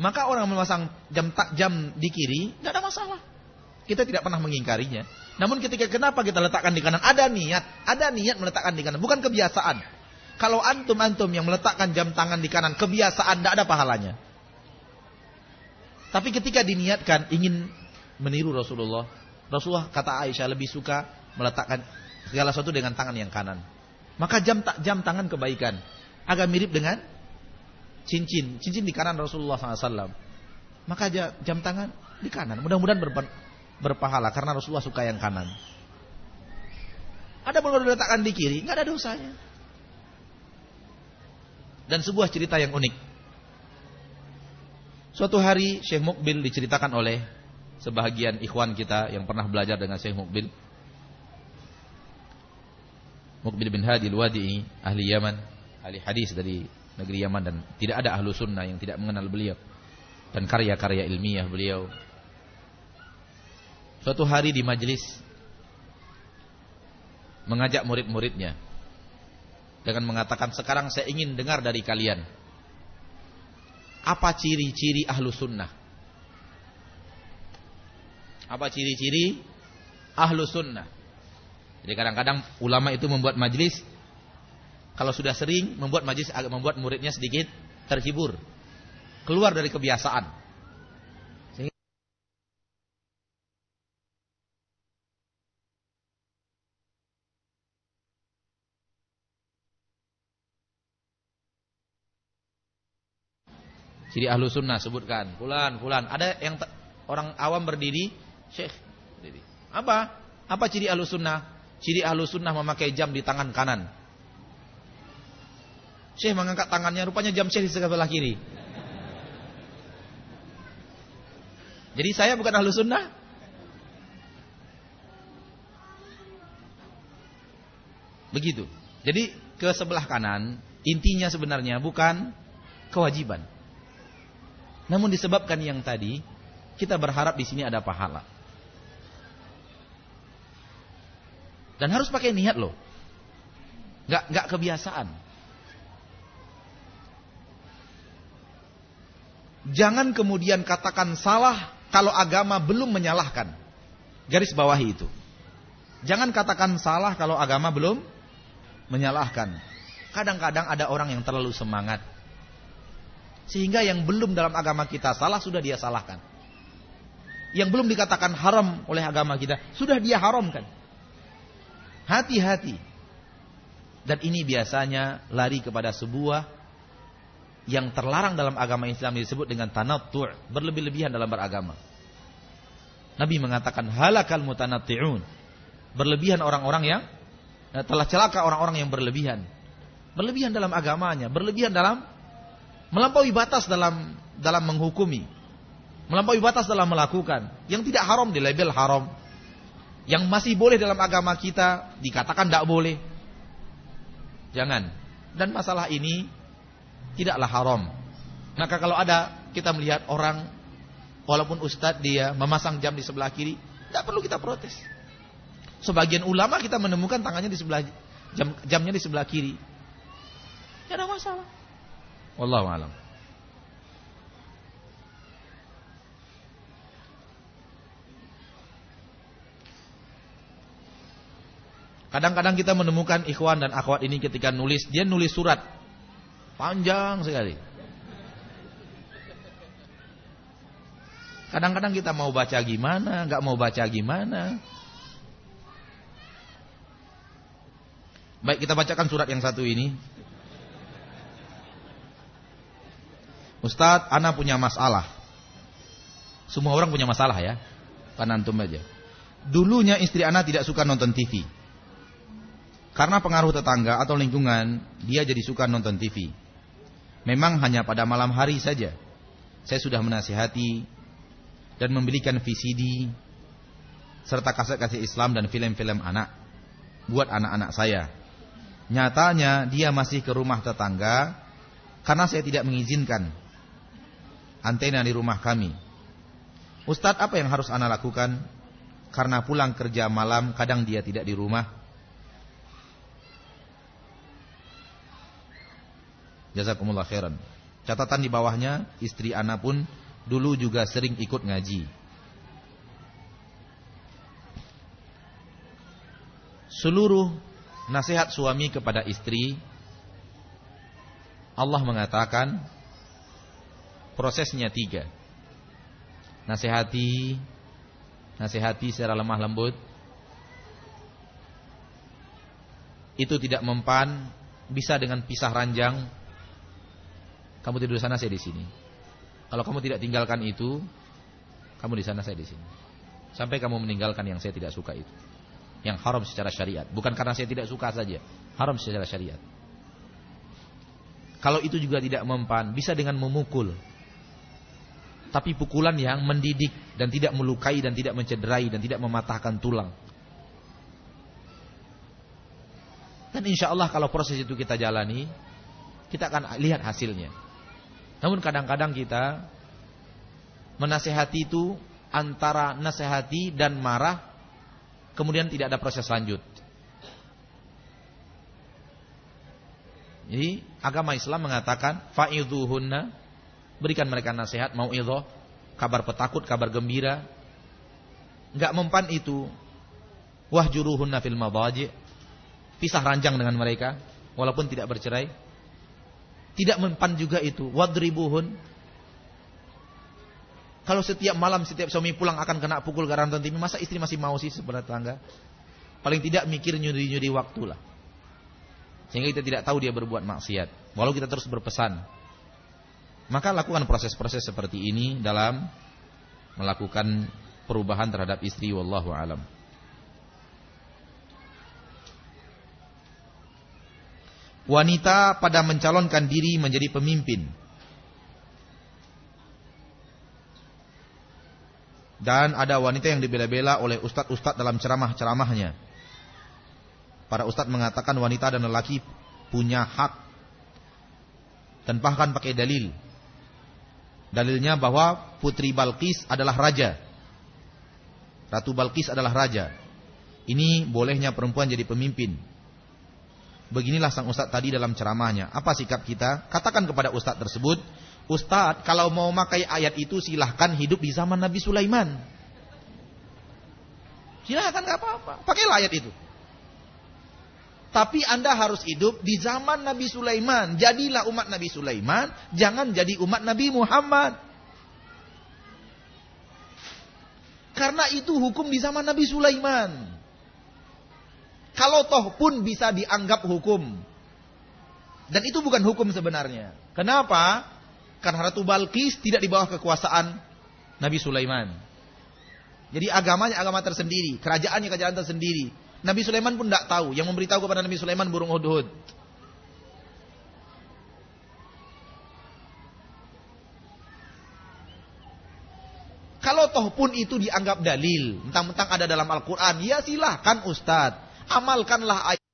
Maka orang memasang jam tak jam di kiri tidak ada masalah. Kita tidak pernah mengingkarinya. Namun ketika kenapa kita letakkan di kanan? Ada niat, ada niat meletakkan di kanan, bukan kebiasaan. Kalau antum antum yang meletakkan jam tangan di kanan kebiasaan tidak ada pahalanya. Tapi ketika diniatkan ingin meniru Rasulullah, Rasulullah kata Aisyah lebih suka meletakkan segala sesuatu dengan tangan yang kanan. Maka jam tak jam tangan kebaikan agak mirip dengan cincin, cincin di kanan Rasulullah SAW. Maka jam tangan di kanan. Mudah-mudahan berpahala karena Rasulullah suka yang kanan. Ada kalau diletakkan di kiri, nggak ada dosanya. Dan sebuah cerita yang unik. Suatu hari Syekh Mukbil diceritakan oleh sebahagian ikhwan kita yang pernah belajar dengan Syekh Mukbil. Mukbil bin Hadi al-Wadi'i ahli Yaman ahli hadis dari negeri Yaman dan tidak ada ahlu sunnah yang tidak mengenal beliau dan karya-karya ilmiah beliau. Suatu hari di majlis mengajak murid-muridnya dengan mengatakan sekarang saya ingin dengar dari kalian apa ciri-ciri ahlu sunnah apa ciri-ciri ahlu sunnah? Jadi kadang-kadang ulama itu membuat majlis kalau sudah sering membuat majlis agak membuat muridnya sedikit terhibur, keluar dari kebiasaan. Ciri ahlu sunnah sebutkan. Fulan, fulan. Ada yang orang awam berdiri, Syekh. Berdiri. Apa? Apa ciri ahlu sunnah? Ciri ahlu sunnah memakai jam di tangan kanan. Syekh mengangkat tangannya, rupanya jam Syekh di sebelah kiri. Jadi saya bukan ahlu sunnah. Begitu. Jadi ke sebelah kanan intinya sebenarnya bukan kewajiban. Namun disebabkan yang tadi, kita berharap di sini ada pahala. Dan harus pakai niat loh. Gak, gak kebiasaan. Jangan kemudian katakan salah kalau agama belum menyalahkan. Garis bawahi itu. Jangan katakan salah kalau agama belum menyalahkan. Kadang-kadang ada orang yang terlalu semangat. Sehingga yang belum dalam agama kita salah sudah dia salahkan. Yang belum dikatakan haram oleh agama kita sudah dia haramkan. Hati-hati. Dan ini biasanya lari kepada sebuah yang terlarang dalam agama Islam disebut dengan tanattu', berlebih-lebihan dalam beragama. Nabi mengatakan halakal mutanatti'un. Berlebihan orang-orang yang eh, telah celaka orang-orang yang berlebihan. Berlebihan dalam agamanya, berlebihan dalam melampaui batas dalam dalam menghukumi, melampaui batas dalam melakukan, yang tidak haram di label haram, yang masih boleh dalam agama kita dikatakan tidak boleh. Jangan. Dan masalah ini tidaklah haram. Maka kalau ada kita melihat orang walaupun ustadz dia memasang jam di sebelah kiri, tidak perlu kita protes. Sebagian ulama kita menemukan tangannya di sebelah jam, jamnya di sebelah kiri. Tidak ada masalah. Wallahu alam. Kadang-kadang kita menemukan ikhwan dan akhwat ini ketika nulis, dia nulis surat panjang sekali. Kadang-kadang kita mau baca gimana, nggak mau baca gimana. Baik kita bacakan surat yang satu ini. Ustadz, Ana punya masalah. Semua orang punya masalah ya. Kan antum aja. Dulunya istri Ana tidak suka nonton TV. Karena pengaruh tetangga atau lingkungan, dia jadi suka nonton TV. Memang hanya pada malam hari saja. Saya sudah menasihati dan membelikan VCD serta kaset-kaset Islam dan film-film anak buat anak-anak saya. Nyatanya dia masih ke rumah tetangga karena saya tidak mengizinkan antena di rumah kami. Ustadz apa yang harus ana lakukan? Karena pulang kerja malam kadang dia tidak di rumah. Jazakumullah khairan. Catatan di bawahnya, istri ana pun dulu juga sering ikut ngaji. Seluruh nasihat suami kepada istri Allah mengatakan prosesnya tiga. Nasihati, nasihati secara lemah lembut. Itu tidak mempan, bisa dengan pisah ranjang. Kamu tidur sana, saya di sini. Kalau kamu tidak tinggalkan itu, kamu di sana, saya di sini. Sampai kamu meninggalkan yang saya tidak suka itu. Yang haram secara syariat. Bukan karena saya tidak suka saja. Haram secara syariat. Kalau itu juga tidak mempan, bisa dengan memukul tapi pukulan yang mendidik dan tidak melukai dan tidak mencederai dan tidak mematahkan tulang. Dan insya Allah kalau proses itu kita jalani, kita akan lihat hasilnya. Namun kadang-kadang kita menasehati itu antara nasehati dan marah, kemudian tidak ada proses lanjut. Jadi agama Islam mengatakan fa'idhuhunna Berikan mereka nasihat, mau idho, kabar petakut, kabar gembira. Enggak mempan itu. Wahjuruhunna fil madaji. Pisah ranjang dengan mereka walaupun tidak bercerai. Tidak mempan juga itu. Wadribuhun. Kalau setiap malam setiap suami pulang akan kena pukul garanton TV, masa istri masih mau sih sebelah tangga? Paling tidak mikir nyuri-nyuri waktu lah. Sehingga kita tidak tahu dia berbuat maksiat. Walau kita terus berpesan Maka lakukan proses-proses seperti ini dalam melakukan perubahan terhadap istri wallahu alam. Wanita pada mencalonkan diri menjadi pemimpin Dan ada wanita yang dibela-bela oleh ustadz-ustadz dalam ceramah-ceramahnya. Para ustadz mengatakan wanita dan lelaki punya hak. Dan bahkan pakai dalil. Dalilnya bahwa Putri Balkis adalah raja. Ratu Balkis adalah raja. Ini bolehnya perempuan jadi pemimpin. Beginilah sang ustadz tadi dalam ceramahnya. Apa sikap kita? Katakan kepada ustadz tersebut, Ustadz, kalau mau makai ayat itu silahkan hidup di zaman Nabi Sulaiman. Silahkan gak apa-apa. Pakailah ayat itu. Tapi anda harus hidup di zaman Nabi Sulaiman. Jadilah umat Nabi Sulaiman. Jangan jadi umat Nabi Muhammad. Karena itu hukum di zaman Nabi Sulaiman. Kalau toh pun bisa dianggap hukum. Dan itu bukan hukum sebenarnya. Kenapa? Karena Ratu Balkis tidak di bawah kekuasaan Nabi Sulaiman. Jadi agamanya agama tersendiri, kerajaannya kerajaan tersendiri. Nabi Sulaiman pun tidak tahu. Yang memberitahu kepada Nabi Sulaiman burung hudhud. Kalau toh pun itu dianggap dalil, mentang-mentang ada dalam Al-Quran, ya silahkan Ustadz, amalkanlah ayat.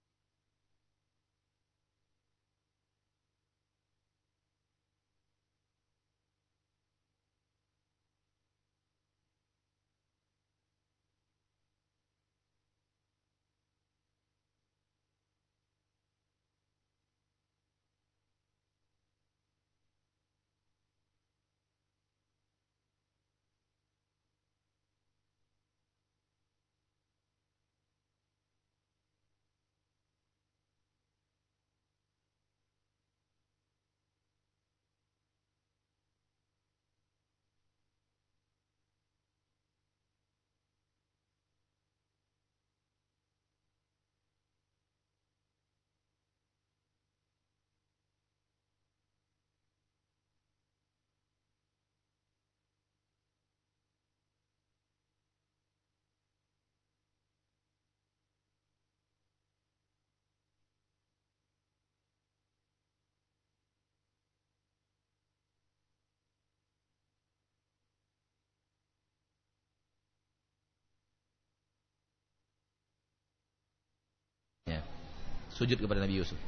Sujud kepada Nabi Yusuf.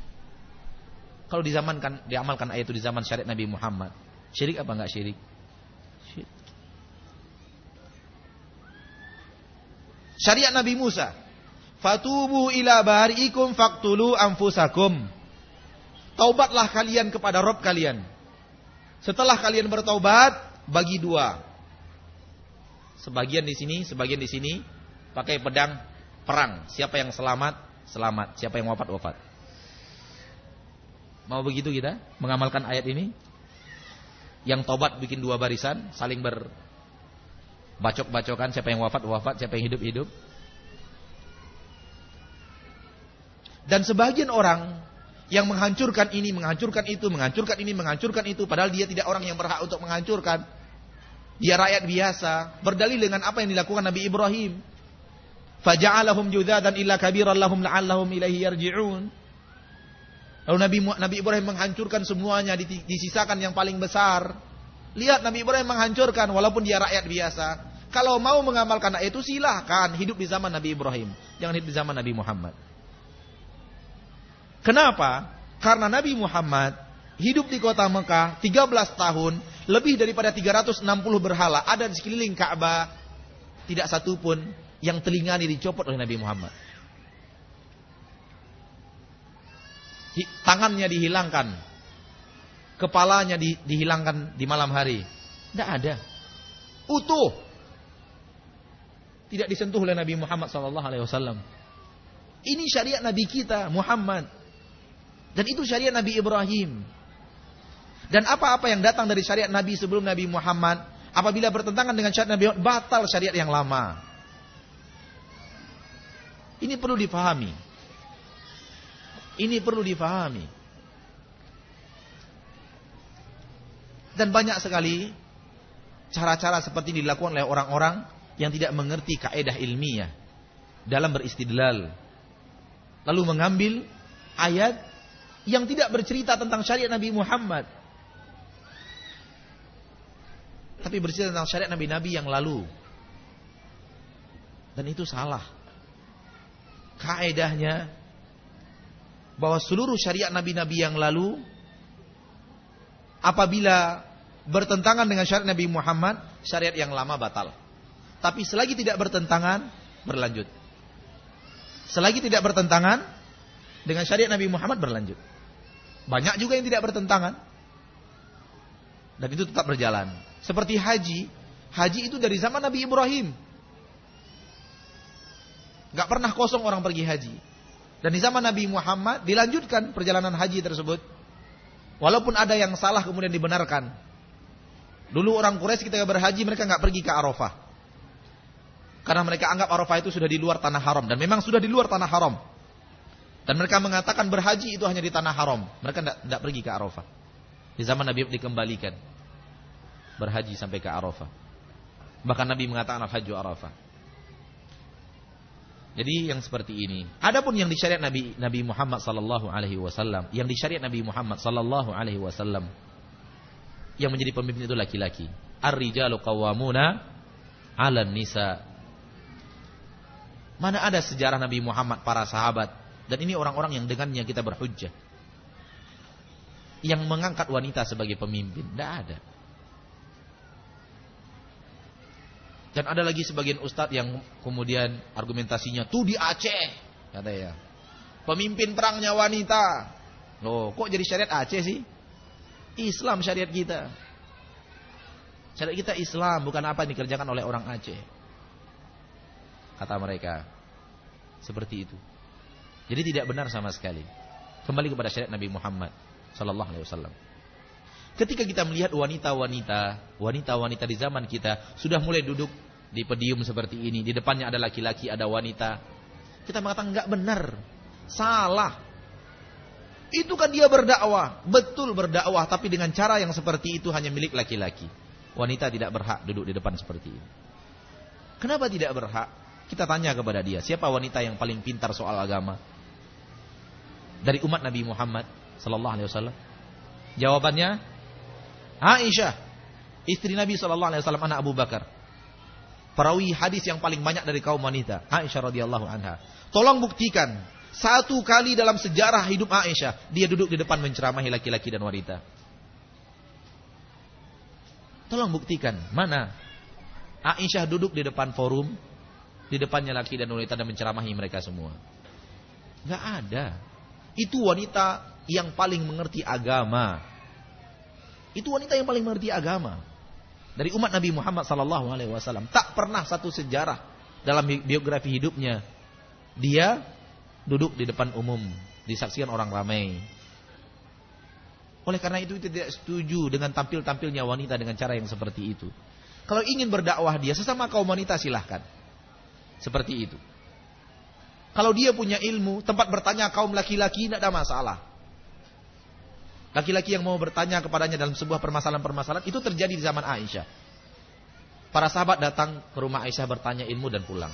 Kalau dizamankan, diamalkan ayat itu di zaman syariat Nabi Muhammad, syirik apa enggak syirik? Syirik. Syariat Nabi Musa, fatubu ila bari'ikum faktulu anfusakum. Taubatlah kalian kepada Rob kalian. Setelah kalian bertaubat, bagi dua. Sebagian di sini, sebagian di sini pakai pedang perang. Siapa yang selamat, selamat. Siapa yang wafat wafat. Mau begitu kita mengamalkan ayat ini? Yang tobat bikin dua barisan, saling ber bacok-bacokan siapa yang wafat wafat, siapa yang hidup hidup. Dan sebagian orang yang menghancurkan ini, menghancurkan itu, menghancurkan ini, menghancurkan itu, padahal dia tidak orang yang berhak untuk menghancurkan. Dia rakyat biasa, berdalil dengan apa yang dilakukan Nabi Ibrahim. Faja'alahum judzadan illa kabiran lahum la'allahum ilaihi yarji'un. Lalu Nabi Nabi Ibrahim menghancurkan semuanya, disisakan yang paling besar. Lihat Nabi Ibrahim menghancurkan walaupun dia rakyat biasa. Kalau mau mengamalkan itu silahkan hidup di zaman Nabi Ibrahim, jangan hidup di zaman Nabi Muhammad. Kenapa? Karena Nabi Muhammad hidup di kota Mekah 13 tahun, lebih daripada 360 berhala ada di sekeliling Ka'bah, tidak satu pun yang telinganya dicopot oleh Nabi Muhammad. Tangannya dihilangkan. Kepalanya di, dihilangkan di malam hari. Tidak ada. Utuh. Tidak disentuh oleh Nabi Muhammad SAW. Ini syariat Nabi kita, Muhammad. Dan itu syariat Nabi Ibrahim. Dan apa-apa yang datang dari syariat Nabi sebelum Nabi Muhammad, apabila bertentangan dengan syariat Nabi, batal syariat yang lama. Ini perlu difahami. Ini perlu difahami. Dan banyak sekali cara-cara seperti ini dilakukan oleh orang-orang yang tidak mengerti kaedah ilmiah dalam beristidlal. Lalu mengambil ayat yang tidak bercerita tentang syariat Nabi Muhammad. Tapi bercerita tentang syariat Nabi-Nabi yang lalu. Dan itu salah. Kaedahnya bahwa seluruh syariat Nabi-Nabi yang lalu apabila bertentangan dengan syariat Nabi Muhammad, syariat yang lama batal. Tapi selagi tidak bertentangan, berlanjut. Selagi tidak bertentangan dengan syariat Nabi Muhammad berlanjut. Banyak juga yang tidak bertentangan. Dan itu tetap berjalan. Seperti haji. Haji itu dari zaman Nabi Ibrahim. Gak pernah kosong orang pergi haji. Dan di zaman Nabi Muhammad dilanjutkan perjalanan haji tersebut. Walaupun ada yang salah kemudian dibenarkan. Dulu orang Quraisy ketika berhaji mereka nggak pergi ke Arafah. Karena mereka anggap Arafah itu sudah di luar tanah haram. Dan memang sudah di luar tanah haram. Dan mereka mengatakan berhaji itu hanya di tanah haram. Mereka tidak pergi ke Arafah. Di zaman Nabi dikembalikan. Berhaji sampai ke Arafah. Bahkan Nabi mengatakan al-hajju Arafah. Jadi yang seperti ini. Adapun yang disyariat Nabi Nabi Muhammad sallallahu alaihi wasallam, yang disyariat Nabi Muhammad sallallahu alaihi wasallam yang menjadi pemimpin itu laki-laki. Ar-rijalu qawwamuna 'alan nisa. Mana ada sejarah Nabi Muhammad para sahabat dan ini orang-orang yang dengannya kita berhujjah. Yang mengangkat wanita sebagai pemimpin, tidak ada. Dan ada lagi sebagian ustadz yang kemudian argumentasinya tuh di Aceh, kata ya. Pemimpin perangnya wanita. Loh, kok jadi syariat Aceh sih? Islam syariat kita. Syariat kita Islam, bukan apa yang dikerjakan oleh orang Aceh. Kata mereka. Seperti itu. Jadi tidak benar sama sekali. Kembali kepada syariat Nabi Muhammad sallallahu alaihi wasallam. Ketika kita melihat wanita-wanita, wanita-wanita di zaman kita sudah mulai duduk di podium seperti ini, di depannya ada laki-laki, ada wanita. Kita mengatakan enggak benar. Salah. Itu kan dia berdakwah, betul berdakwah tapi dengan cara yang seperti itu hanya milik laki-laki. Wanita tidak berhak duduk di depan seperti ini. Kenapa tidak berhak? Kita tanya kepada dia, siapa wanita yang paling pintar soal agama? Dari umat Nabi Muhammad sallallahu alaihi wasallam. Jawabannya Aisyah, istri Nabi Shallallahu Alaihi Wasallam, anak Abu Bakar. Perawi hadis yang paling banyak dari kaum wanita, Aisyah radhiyallahu anha. Tolong buktikan satu kali dalam sejarah hidup Aisyah dia duduk di depan menceramahi laki-laki dan wanita. Tolong buktikan mana Aisyah duduk di depan forum, di depannya laki dan wanita dan menceramahi mereka semua. Gak ada. Itu wanita yang paling mengerti agama, itu wanita yang paling mengerti agama. Dari umat Nabi Muhammad sallallahu alaihi wasallam tak pernah satu sejarah dalam biografi hidupnya dia duduk di depan umum, disaksikan orang ramai. Oleh karena itu tidak setuju dengan tampil-tampilnya wanita dengan cara yang seperti itu. Kalau ingin berdakwah dia sesama kaum wanita silahkan. Seperti itu. Kalau dia punya ilmu, tempat bertanya kaum laki-laki tidak ada masalah. Laki-laki yang mau bertanya kepadanya dalam sebuah permasalahan-permasalahan itu terjadi di zaman Aisyah. Para sahabat datang ke rumah Aisyah bertanya ilmu dan pulang.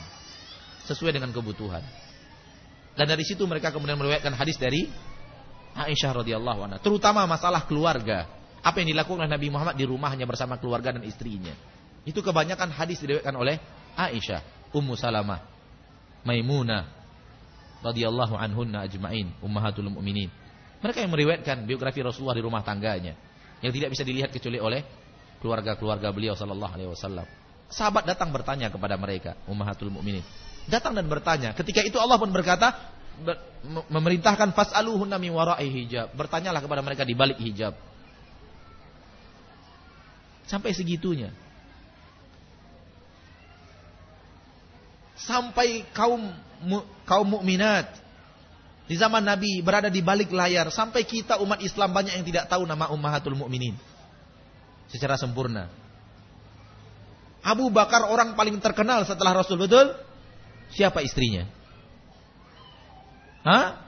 Sesuai dengan kebutuhan. Dan dari situ mereka kemudian meriwayatkan hadis dari Aisyah radhiyallahu anha, terutama masalah keluarga. Apa yang dilakukan oleh Nabi Muhammad di rumahnya bersama keluarga dan istrinya. Itu kebanyakan hadis diriwayatkan oleh Aisyah, Ummu Salamah, Maimunah radhiyallahu anhunna ajmain, ummahatul mukminin. Mereka yang meriwayatkan biografi Rasulullah di rumah tangganya yang tidak bisa dilihat kecuali oleh keluarga-keluarga beliau sallallahu alaihi. Sahabat datang bertanya kepada mereka, ummahatul mukminin. Datang dan bertanya. Ketika itu Allah pun berkata, ber, memerintahkan fas'aluhunna min wara'i hijab. Bertanyalah kepada mereka di balik hijab. Sampai segitunya. Sampai kaum kaum mukminat di zaman Nabi berada di balik layar sampai kita umat Islam banyak yang tidak tahu nama Ummahatul Mukminin secara sempurna. Abu Bakar orang paling terkenal setelah Rasul betul? Siapa istrinya? Hah?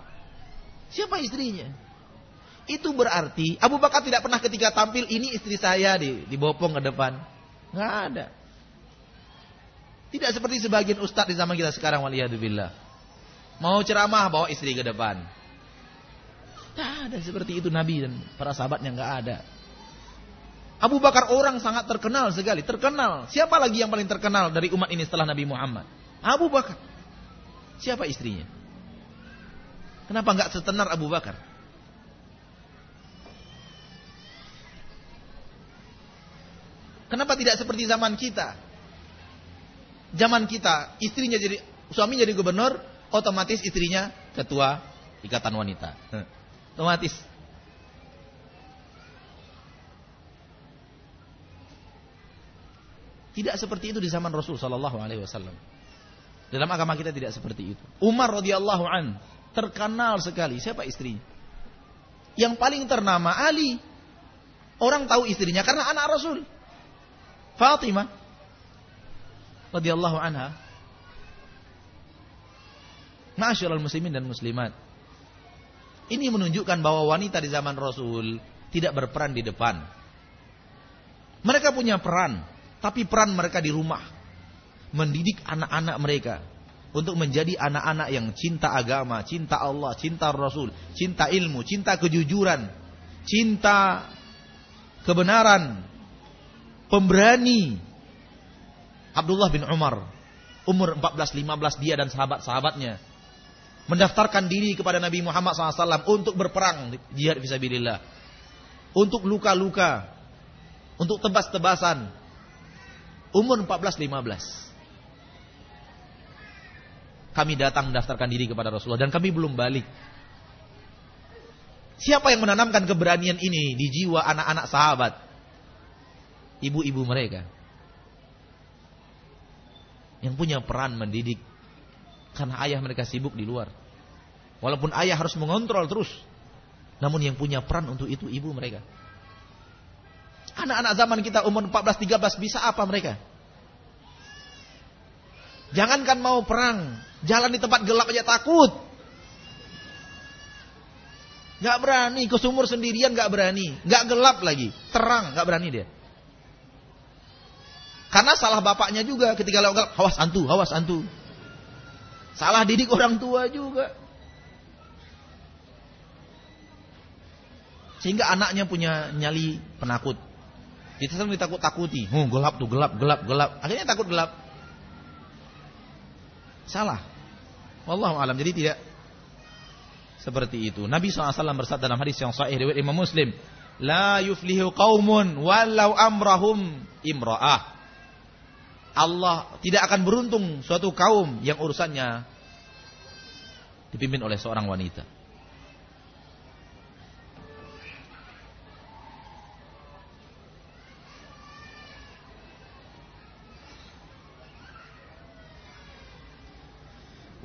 Siapa istrinya? Itu berarti Abu Bakar tidak pernah ketika tampil ini istri saya di dibopong ke depan. Nggak ada. Tidak seperti sebagian ustadz di zaman kita sekarang waliyadzubillah. Mau ceramah bawa istri ke depan. Tidak ada seperti itu Nabi dan para sahabatnya nggak ada. Abu Bakar orang sangat terkenal sekali, terkenal. Siapa lagi yang paling terkenal dari umat ini setelah Nabi Muhammad? Abu Bakar. Siapa istrinya? Kenapa nggak setenar Abu Bakar? Kenapa tidak seperti zaman kita? Zaman kita, istrinya jadi suami jadi gubernur, otomatis istrinya ketua ikatan wanita. Otomatis. Tidak seperti itu di zaman Rasul Sallallahu Alaihi Wasallam. Dalam agama kita tidak seperti itu. Umar radhiyallahu an terkenal sekali. Siapa istrinya? Yang paling ternama Ali. Orang tahu istrinya karena anak Rasul. Fatimah radhiyallahu anha. Masyaallah muslimin dan muslimat. Ini menunjukkan bahwa wanita di zaman Rasul tidak berperan di depan. Mereka punya peran tapi peran mereka di rumah. Mendidik anak-anak mereka. Untuk menjadi anak-anak yang cinta agama, cinta Allah, cinta Rasul, cinta ilmu, cinta kejujuran, cinta kebenaran, pemberani. Abdullah bin Umar, umur 14-15 dia dan sahabat-sahabatnya mendaftarkan diri kepada Nabi Muhammad SAW untuk berperang jihad fisabilillah, untuk luka-luka, untuk tebas-tebasan, Umur 14-15. Kami datang mendaftarkan diri kepada Rasulullah dan kami belum balik. Siapa yang menanamkan keberanian ini di jiwa anak-anak sahabat? Ibu-ibu mereka. Yang punya peran mendidik. Karena ayah mereka sibuk di luar. Walaupun ayah harus mengontrol terus. Namun yang punya peran untuk itu ibu mereka. Anak-anak zaman kita umur 14-13 bisa apa mereka? Jangankan mau perang, jalan di tempat gelap aja takut. Gak berani, ke sumur sendirian gak berani. Gak gelap lagi, terang gak berani dia. Karena salah bapaknya juga ketika lewat gelap, awas antu, awas antu. Salah didik orang tua juga. Sehingga anaknya punya nyali penakut. Kita selalu ditakut-takuti. Oh, gelap tuh, gelap, gelap, gelap. Akhirnya takut gelap. Salah. Wallahu alam. Jadi tidak seperti itu. Nabi SAW bersabda dalam hadis yang sahih riwayat Imam Muslim, "La yuflihu qaumun walau amrahum imra'ah." Allah tidak akan beruntung suatu kaum yang urusannya dipimpin oleh seorang wanita.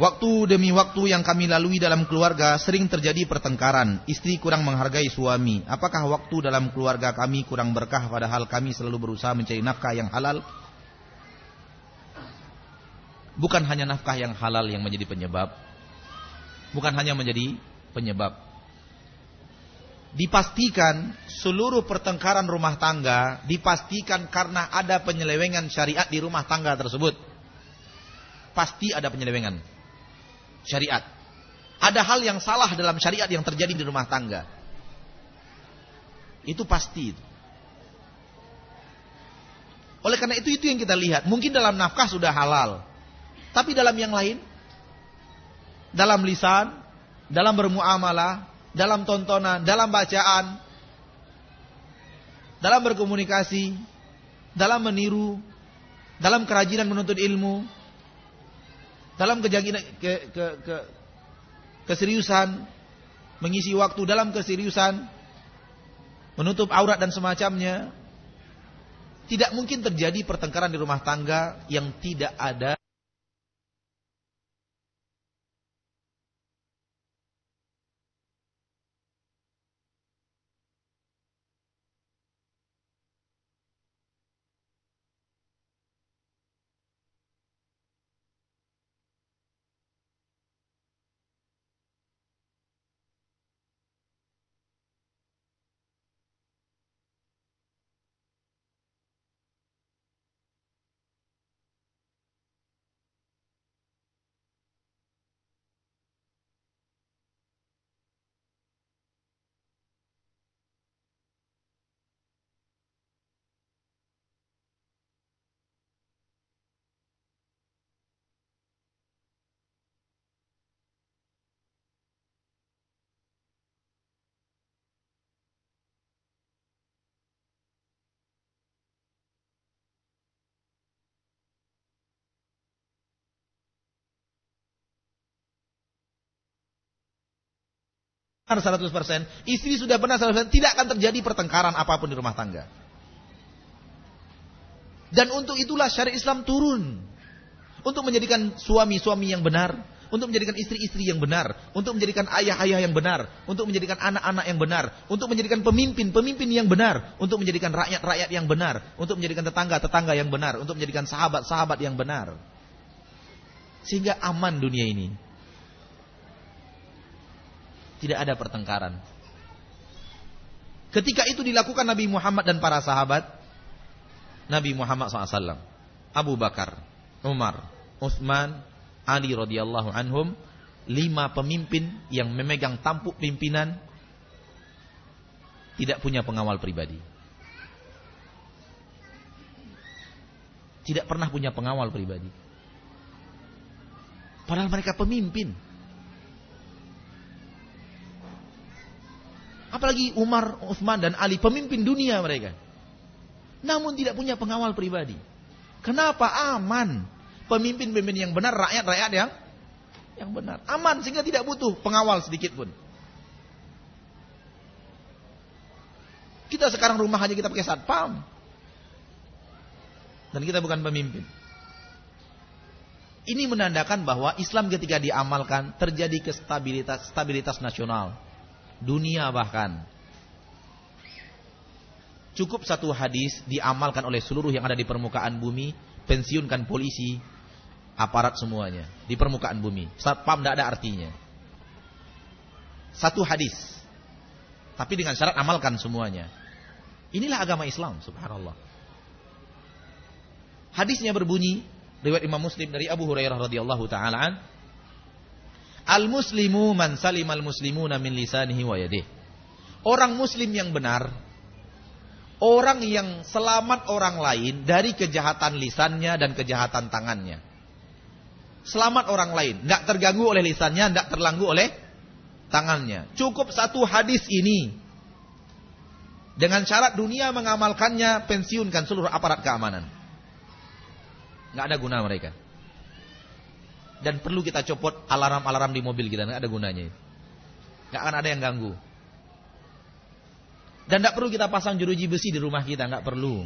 Waktu demi waktu yang kami lalui dalam keluarga sering terjadi pertengkaran. Istri kurang menghargai suami. Apakah waktu dalam keluarga kami kurang berkah padahal kami selalu berusaha mencari nafkah yang halal? Bukan hanya nafkah yang halal yang menjadi penyebab. Bukan hanya menjadi penyebab. Dipastikan seluruh pertengkaran rumah tangga dipastikan karena ada penyelewengan syariat di rumah tangga tersebut. Pasti ada penyelewengan syariat. Ada hal yang salah dalam syariat yang terjadi di rumah tangga. Itu pasti. Oleh karena itu itu yang kita lihat. Mungkin dalam nafkah sudah halal. Tapi dalam yang lain, dalam lisan, dalam bermuamalah, dalam tontonan, dalam bacaan, dalam berkomunikasi, dalam meniru, dalam kerajinan menuntut ilmu, dalam kejanginan ke, ke, ke, keseriusan mengisi waktu dalam keseriusan menutup aurat dan semacamnya tidak mungkin terjadi pertengkaran di rumah tangga yang tidak ada 100%, istri sudah benar 100%, tidak akan terjadi pertengkaran apa pun di rumah tangga. Dan untuk itulah syariat Islam turun. Untuk menjadikan suami-suami yang benar, untuk menjadikan istri-istri yang benar, untuk menjadikan ayah-ayah yang benar, untuk menjadikan anak-anak yang benar, untuk menjadikan pemimpin-pemimpin yang benar, untuk menjadikan rakyat-rakyat yang benar, untuk menjadikan tetangga-tetangga yang benar, untuk menjadikan sahabat-sahabat yang benar. Sehingga aman dunia ini. Tidak ada pertengkaran. Ketika itu dilakukan Nabi Muhammad dan para sahabat, Nabi Muhammad SAW, Abu Bakar, Umar, Utsman, Ali radhiyallahu anhum, lima pemimpin yang memegang tampuk pimpinan tidak punya pengawal pribadi. Tidak pernah punya pengawal pribadi. Padahal mereka pemimpin. Apalagi Umar, Uthman dan Ali pemimpin dunia mereka. Namun tidak punya pengawal pribadi. Kenapa aman? Pemimpin-pemimpin yang benar, rakyat-rakyat yang yang benar. Aman sehingga tidak butuh pengawal sedikit pun. Kita sekarang rumah aja kita pakai satpam. Dan kita bukan pemimpin. Ini menandakan bahwa Islam ketika diamalkan terjadi kestabilitas stabilitas nasional dunia bahkan. Cukup satu hadis diamalkan oleh seluruh yang ada di permukaan bumi, pensiunkan polisi, aparat semuanya di permukaan bumi. Satpam tidak ada artinya. Satu hadis. Tapi dengan syarat amalkan semuanya. Inilah agama Islam, subhanallah. Hadisnya berbunyi riwayat Imam Muslim dari Abu Hurairah radhiyallahu taala Al-muslimu man salimal muslimuna min lisanihi wa yadih. Orang muslim yang benar, orang yang selamat orang lain dari kejahatan lisannya dan kejahatan tangannya. Selamat orang lain, tidak terganggu oleh lisannya, tidak terganggu oleh tangannya. Cukup satu hadis ini. Dengan syarat dunia mengamalkannya, pensiunkan seluruh aparat keamanan. Nggak ada guna mereka dan perlu kita copot alarm-alarm di mobil kita, nggak ada gunanya. Nggak akan ada yang ganggu. Dan nggak perlu kita pasang jeruji besi di rumah kita, nggak perlu.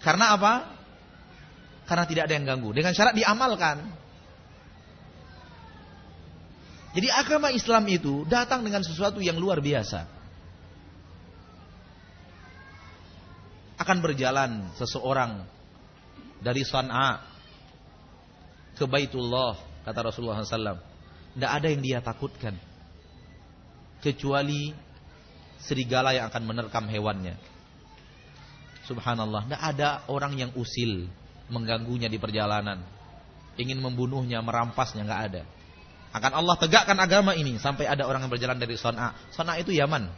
Karena apa? Karena tidak ada yang ganggu. Dengan syarat diamalkan. Jadi agama Islam itu datang dengan sesuatu yang luar biasa. Akan berjalan seseorang dari San'a ke Baitullah kata Rasulullah SAW tidak ada yang dia takutkan. Kecuali serigala yang akan menerkam hewannya. Subhanallah tidak ada orang yang usil mengganggunya di perjalanan. Ingin membunuhnya merampasnya nggak ada. Akan Allah tegakkan agama ini sampai ada orang yang berjalan dari San'a San'a itu Yaman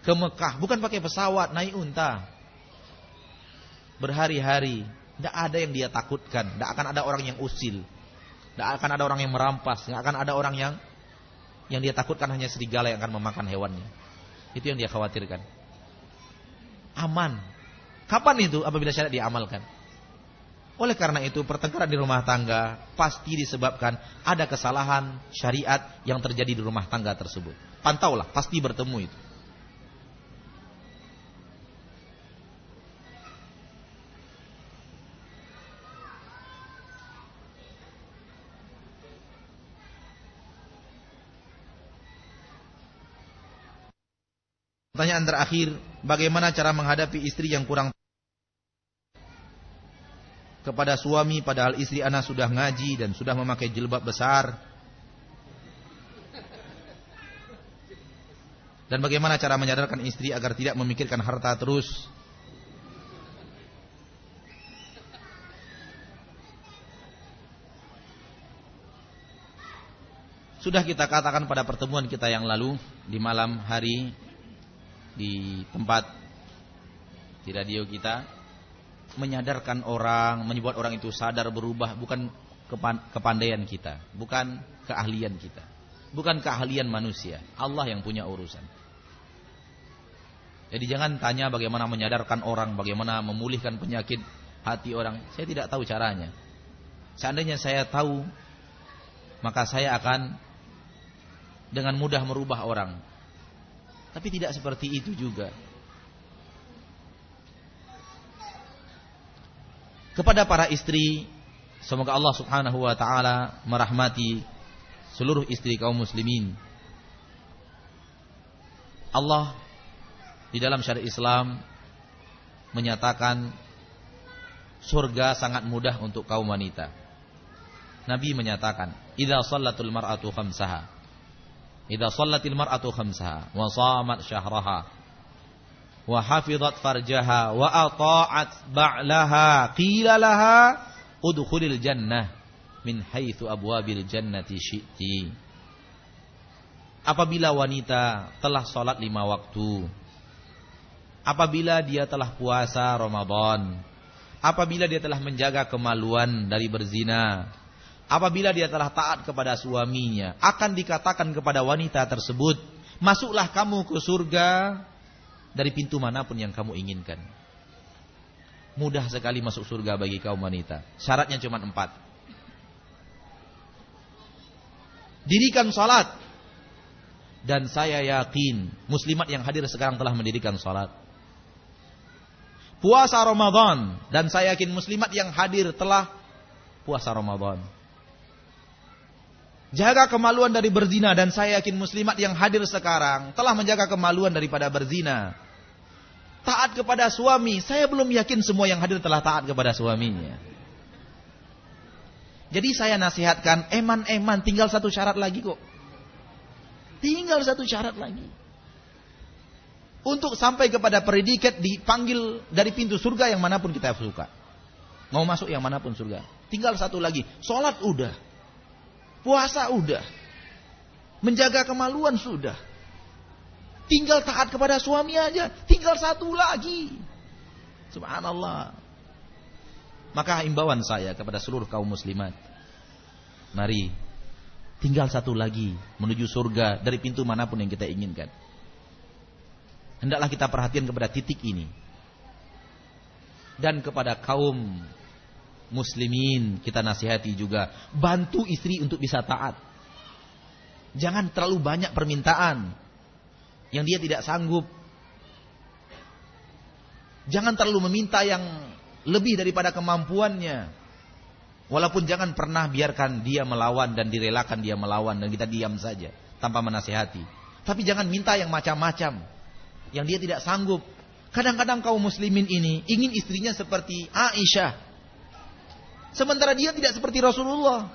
ke Mekah, bukan pakai pesawat, naik unta. Berhari-hari, tidak ada yang dia takutkan, tidak akan ada orang yang usil, tidak akan ada orang yang merampas, tidak akan ada orang yang yang dia takutkan hanya serigala yang akan memakan hewannya. Itu yang dia khawatirkan. Aman. Kapan itu apabila syariat diamalkan? Oleh karena itu pertengkaran di rumah tangga pasti disebabkan ada kesalahan syariat yang terjadi di rumah tangga tersebut. Pantaulah, pasti bertemu itu. Pertanyaan terakhir, bagaimana cara menghadapi istri yang kurang kepada suami padahal istri anak sudah ngaji dan sudah memakai jilbab besar? Dan bagaimana cara menyadarkan istri agar tidak memikirkan harta terus? Sudah kita katakan pada pertemuan kita yang lalu di malam hari di tempat di radio kita menyadarkan orang, menyebut orang itu sadar berubah bukan kepandaian kita, bukan keahlian kita, bukan keahlian manusia. Allah yang punya urusan. Jadi jangan tanya bagaimana menyadarkan orang, bagaimana memulihkan penyakit hati orang. Saya tidak tahu caranya. Seandainya saya tahu, maka saya akan dengan mudah merubah orang. Tapi tidak seperti itu juga. Kepada para istri, semoga Allah Subhanahu wa taala merahmati seluruh istri kaum muslimin. Allah di dalam syariat Islam menyatakan surga sangat mudah untuk kaum wanita. Nabi menyatakan, "Idza shallatul mar'atu khamsaha." Idza shallatil mar'atu khamsaha wa shamat syahraha wa hafizat farjaha wa ata'at ba'laha qila laha udkhulil jannah min haitsu abwabil jannati syi'ti. Apabila wanita telah salat lima waktu, apabila dia telah puasa Ramadan, apabila dia telah menjaga kemaluan dari berzina, apabila dia telah taat kepada suaminya, akan dikatakan kepada wanita tersebut, masuklah kamu ke surga dari pintu mana pun yang kamu inginkan. Mudah sekali masuk surga bagi kaum wanita. Syaratnya cuma empat. Dirikan salat. Dan saya yakin muslimat yang hadir sekarang telah mendirikan salat puasa Ramadan dan saya yakin muslimat yang hadir telah puasa Ramadan. Jaga kemaluan dari berzina dan saya yakin muslimat yang hadir sekarang telah menjaga kemaluan daripada berzina. Taat kepada suami, saya belum yakin semua yang hadir telah taat kepada suaminya. Jadi saya nasihatkan, eman-eman tinggal satu syarat lagi kok. Tinggal satu syarat lagi. Untuk sampai kepada predikat dipanggil dari pintu surga yang mana pun kita suka. Mau masuk yang mana pun surga. Tinggal satu lagi. Sholat udah. Puasa udah. Menjaga kemaluan sudah. Tinggal taat kepada suami aja. Tinggal satu lagi. Subhanallah. Maka imbauan saya kepada seluruh kaum muslimat. Mari. Tinggal satu lagi. Menuju surga dari pintu mana pun yang kita inginkan. Hendaklah kita perhatian kepada titik ini. Dan kepada kaum muslimin kita nasihati juga. Bantu istri untuk bisa taat. Jangan terlalu banyak permintaan. Yang dia tidak sanggup. Jangan terlalu meminta yang lebih daripada kemampuannya. Walaupun jangan pernah biarkan dia melawan dan direlakan dia melawan dan kita diam saja tanpa menasihati. Tapi jangan minta yang macam-macam yang dia tidak sanggup. Kadang-kadang kaum muslimin ini ingin istrinya seperti Aisyah. Sementara dia tidak seperti Rasulullah.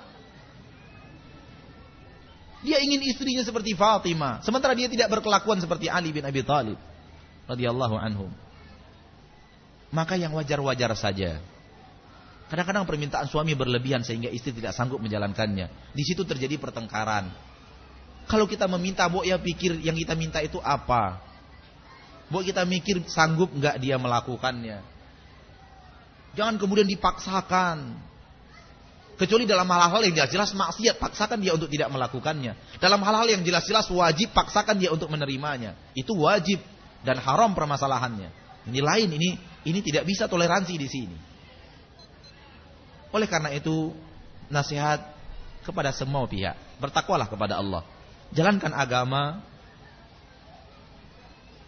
Dia ingin istrinya seperti Fatimah. Sementara dia tidak berkelakuan seperti Ali bin Abi Thalib. radhiyallahu anhum. Maka yang wajar-wajar saja. Kadang-kadang permintaan suami berlebihan sehingga istri tidak sanggup menjalankannya. Di situ terjadi pertengkaran. Kalau kita meminta, bu ya pikir yang kita minta itu apa? Buat kita mikir sanggup nggak dia melakukannya. Jangan kemudian dipaksakan. Kecuali dalam hal-hal yang jelas-jelas maksiat, paksakan dia untuk tidak melakukannya. Dalam hal-hal yang jelas-jelas wajib, paksakan dia untuk menerimanya. Itu wajib dan haram permasalahannya. Ini lain, ini ini tidak bisa toleransi di sini. Oleh karena itu, nasihat kepada semua pihak, bertakwalah kepada Allah. Jalankan agama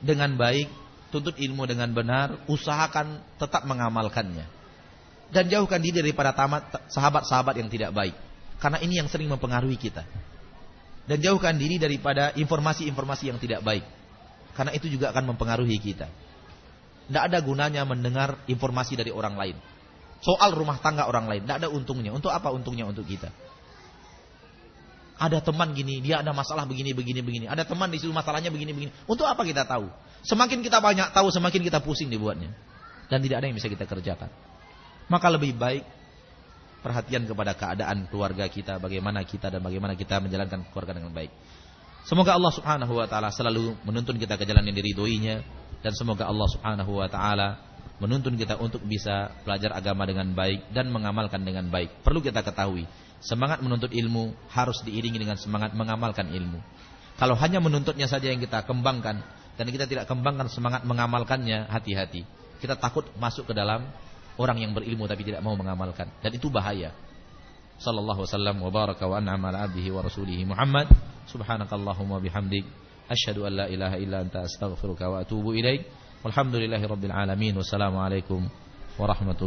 dengan baik, tuntut ilmu dengan benar, usahakan tetap mengamalkannya. Dan jauhkan diri daripada sahabat-sahabat yang tidak baik. Karena ini yang sering mempengaruhi kita. Dan jauhkan diri daripada informasi-informasi yang tidak baik. Karena itu juga akan mempengaruhi kita. Tidak ada gunanya mendengar informasi dari orang lain. Soal rumah tangga orang lain. Tidak ada untungnya. Untuk apa untungnya untuk kita? Ada teman gini, dia ada masalah begini, begini, begini. Ada teman di situ masalahnya begini, begini. Untuk apa kita tahu? Semakin kita banyak tahu, semakin kita pusing dibuatnya. Dan tidak ada yang bisa kita kerjakan. Maka lebih baik perhatian kepada keadaan keluarga kita, bagaimana kita dan bagaimana kita menjalankan keluarga dengan baik. Semoga Allah Subhanahu wa taala selalu menuntun kita ke jalan yang diridhoinya dan semoga Allah Subhanahu wa taala menuntun kita untuk bisa belajar agama dengan baik dan mengamalkan dengan baik. Perlu kita ketahui Semangat menuntut ilmu harus diiringi dengan semangat mengamalkan ilmu. Kalau hanya menuntutnya saja yang kita kembangkan dan kita tidak kembangkan semangat mengamalkannya, hati-hati. Kita takut masuk ke dalam orang yang berilmu tapi tidak mau mengamalkan. Dan itu bahaya. sallallahu wasallam wa baraka wa an'ama ala abdihi wa rasulihi Muhammad. Subhanakallahumma bihamdik. Asyhadu an la ilaha illa anta astaghfiruka wa atubu ilaik. Walhamdulillahi rabbil alamin. Wassalamu alaikum warahmatullahi